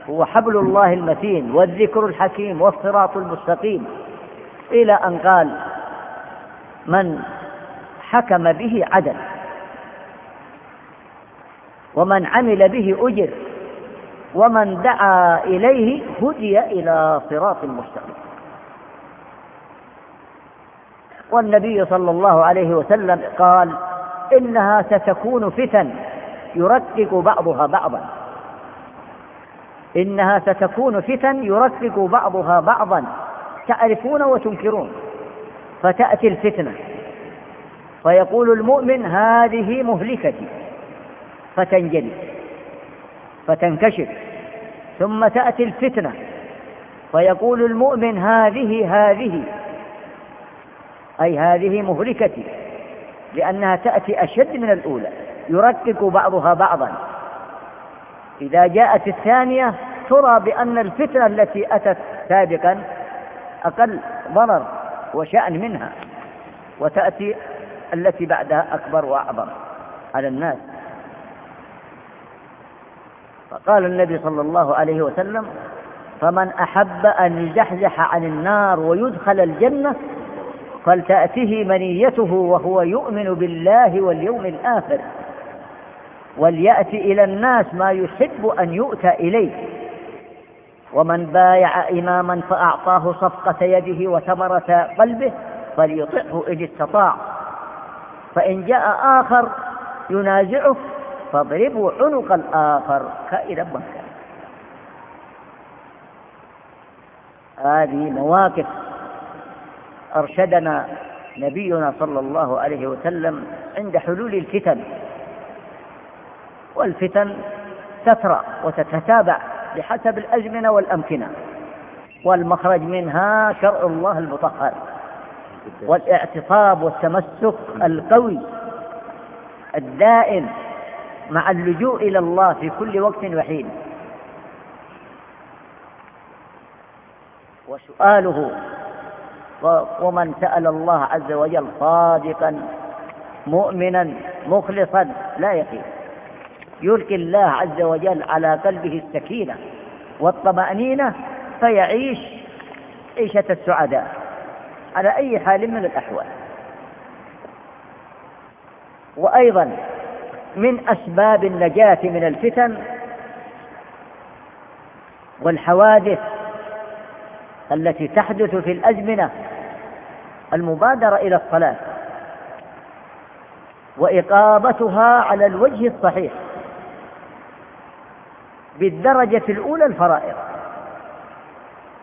هو حبل الله المتين والذكر الحكيم والصراط المستقيم. إلى أن قال من حكم به عدل ومن عمل به أجر ومن دعا إليه هدي إلى صراط مستقيم. والنبي صلى الله عليه وسلم قال إنها ستكون فتن يركك بعضها بعضا. إنها ستكون فتن يركك بعضها بعضا. تعرفون وتنكرون فتأتي الفتنة. فيقول المؤمن هذه مهلكتي فتنجلي فتنكشف. ثم تأتي الفتنة فيقول المؤمن هذه هذه أي هذه مهلكتي لأنها تأتي أشد من الأولى يركك بعضها بعضا. إذا جاءت الثانية ترى بأن الفتنة التي أتت سابقا أقل ضرر وشأن منها وتأتي التي بعدها أكبر وأعظم على الناس. فقال النبي صلى الله عليه وسلم فمن أحب أن يزحزح عن النار ويدخل الجنة فلتأته منيته وهو يؤمن بالله واليوم الآخر وليأتي إلى الناس ما يحب أن يؤتى إليه ومن بايع إماما فأعطاه صفقة يده وثمرة قلبه فليطعه إذ استطاع. فإن جاء آخر ينازعه فاضربوا عنق الآخر كائنا من كان هذه مواقف أرشدنا نبينا صلى الله عليه وسلم عند حلول الفتن. والفتن تترى وتتتابع. بحسب الأزمنة والأمكنة. والمخرج منها شرع الله المطهر. والاعتصاب والتمسك القوي الدائم مع اللجوء إلى الله في كل وقت وحين. وسؤاله ومن سأل الله عز وجل صادقا مؤمنا مخلصا لا يخيب يلقي الله عز وجل على قلبه السكينة والطمأنينة فيعيش عيشة السعداء على أي حال من الأحوال. وأيضا من أسباب النجاة من الفتن والحوادث التي تحدث في الأزمنة المبادرة إلى الصلاة وإقامتها على الوجه الصحيح. بالدرجة الأولى الفرائض.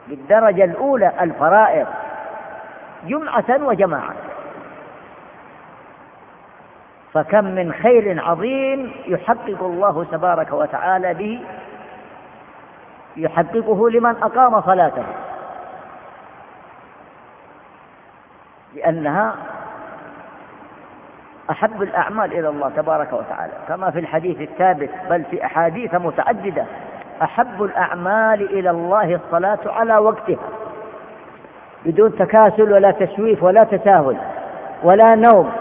بالدرجة الأولى الفرائض. جمعة وجماعة. فكم من خير عظيم يحقق الله تبارك وتعالى به يحققه لمن أقام صلاته. لأنها أحب الأعمال إلى الله تبارك وتعالى كما في الحديث الثابت بل في أحاديث متعددة أحب الأعمال إلى الله الصلاة على وقتها بدون تكاسل ولا تسويف ولا تساهل ولا نوم.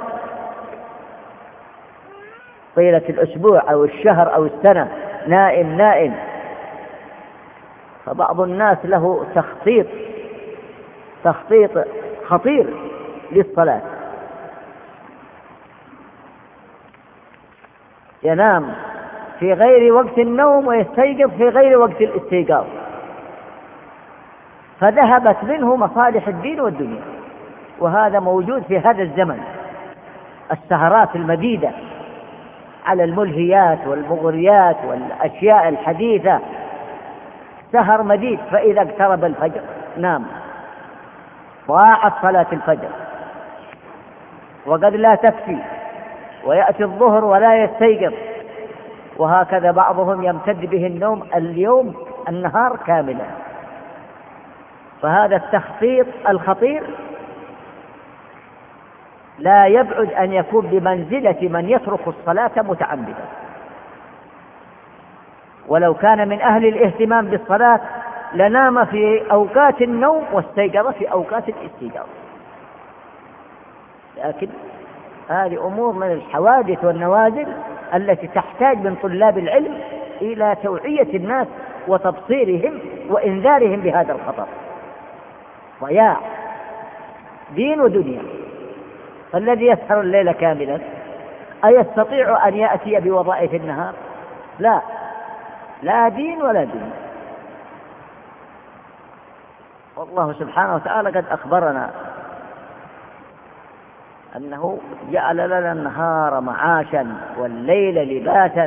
طيلة الأسبوع أو الشهر أو السنة نائم نائم. فبعض الناس له تخطيط تخطيط خطير للصلاة. ينام في غير وقت النوم ويستيقظ في غير وقت الاستيقاظ. فذهبت منه مصالح الدين والدنيا وهذا موجود في هذا الزمن. السهرات المديدة على الملهيات والمغريات والأشياء الحديثة. سهر مديد فإذا اقترب الفجر نام. ضاعت صلاة الفجر. وقد لا تكفي ويأتي الظهر ولا يستيقظ. وهكذا بعضهم يمتد به النوم اليوم النهار كاملا. فهذا التخطيط الخطير. لا يبعد أن يكون بمنزلة من يترك الصلاة متعمدا. ولو كان من أهل الاهتمام بالصلاة لنام في أوقات النوم واستيقظ في أوقات الاستيقاظ. لكن هذه أمور من الحوادث والنوازل التي تحتاج من طلاب العلم إلى توعية الناس وتبصيرهم وإنذارهم بهذا الخطر. ضياع دين ودنيا فالذي يسهر الليل كاملا أيستطيع أن يأتي بوظائف النهار؟ لا لا دين ولا دنيا والله سبحانه وتعالى قد أخبرنا أنه جعل لنا النهار معاشا والليل لباسا.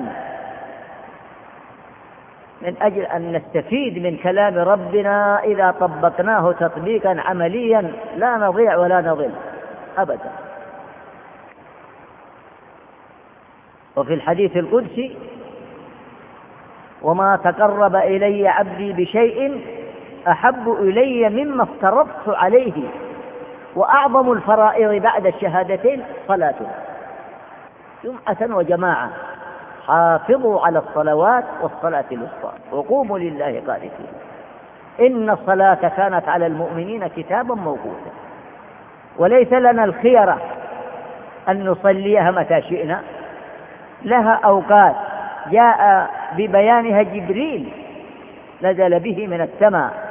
من أجل أن نستفيد من كلام ربنا إذا طبقناه تطبيقا عمليا لا نضيع ولا نضل أبدا. وفي الحديث القدسي وما تقرب إلي عبدي بشيء أحب إلي مما افترضت عليه. وأعظم الفرائض بعد الشهادتين صلاة جمعة وجماعة حافظوا على الصلوات والصلاة الوسطى. وقوموا لله قانتين. إن الصلاة كانت على المؤمنين كتابا موقوتا. وليس لنا الخيرة أن نصليها متى شئنا. لها أوقات. جاء ببيانها جبريل نزل به من السماء.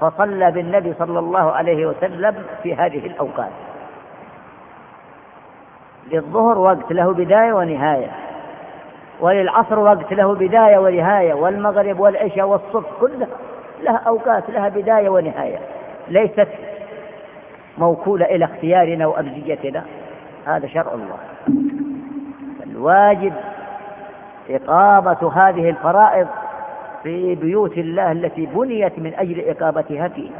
فصلى بالنبي صلى الله عليه وسلم في هذه الأوقات. للظهر وقت له بداية ونهاية وللعصر وقت له بداية ونهاية والمغرب والعشاء والصبح كلها لها أوقات لها بداية ونهاية. ليست موكولة إلى اختيارنا وأمزجتنا هذا شرع الله. الواجب إقامة هذه الفرائض في بيوت الله التي بنيت من أجل إقامتها فيها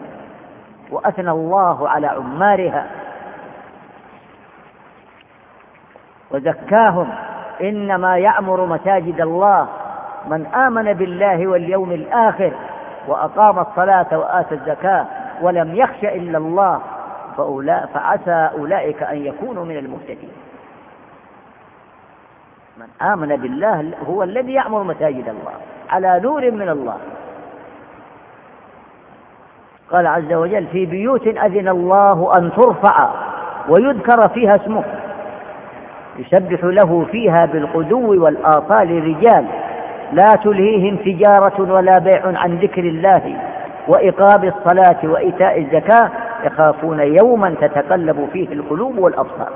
وأثنى الله على عمارها. وزكاهم. إنما يعمر مساجد الله. من آمن بالله واليوم الآخر وأقام الصلاة وآتى الزكاة ولم يخش إلا الله فعسى أولئك أن يكونوا من المهتدين. من آمن بالله هو الذي يعمر مساجد الله. على نور من الله. قال عز وجل في بيوت أذن الله أن ترفع ويذكر فيها اسمه. يسبح له فيها بالغدو والآصال رجال. لا تلهيهم تجارة ولا بيع عن ذكر الله. وإقام الصلاة وإيتاء الزكاة يخافون يوما تتقلب فيه القلوب والأبصار.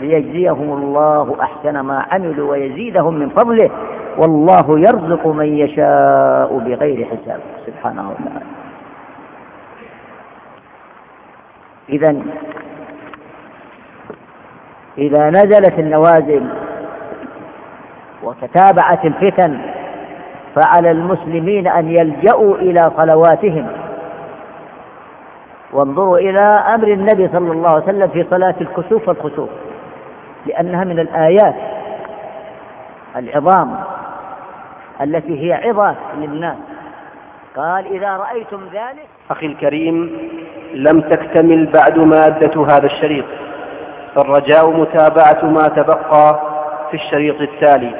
ليجزيهم الله أحسن ما عملوا ويزيدهم من فضله. والله يرزق من يشاء بغير حساب. سبحانه وتعالى إذا إذا نزلت النوازل وتتابعت الفتن فعلى المسلمين أن يلجأوا إلى صلواتهم. وانظروا إلى أمر النبي صلى الله عليه وسلم في صلاة الكسوف والخسوف. لأنها من الآيات العظام التي هي عظة للناس. قال إذا رأيتم ذلك أخي الكريم لم تكتمل بعد مادة هذا الشريط فالرجاء متابعة ما تبقى في الشريط التالي.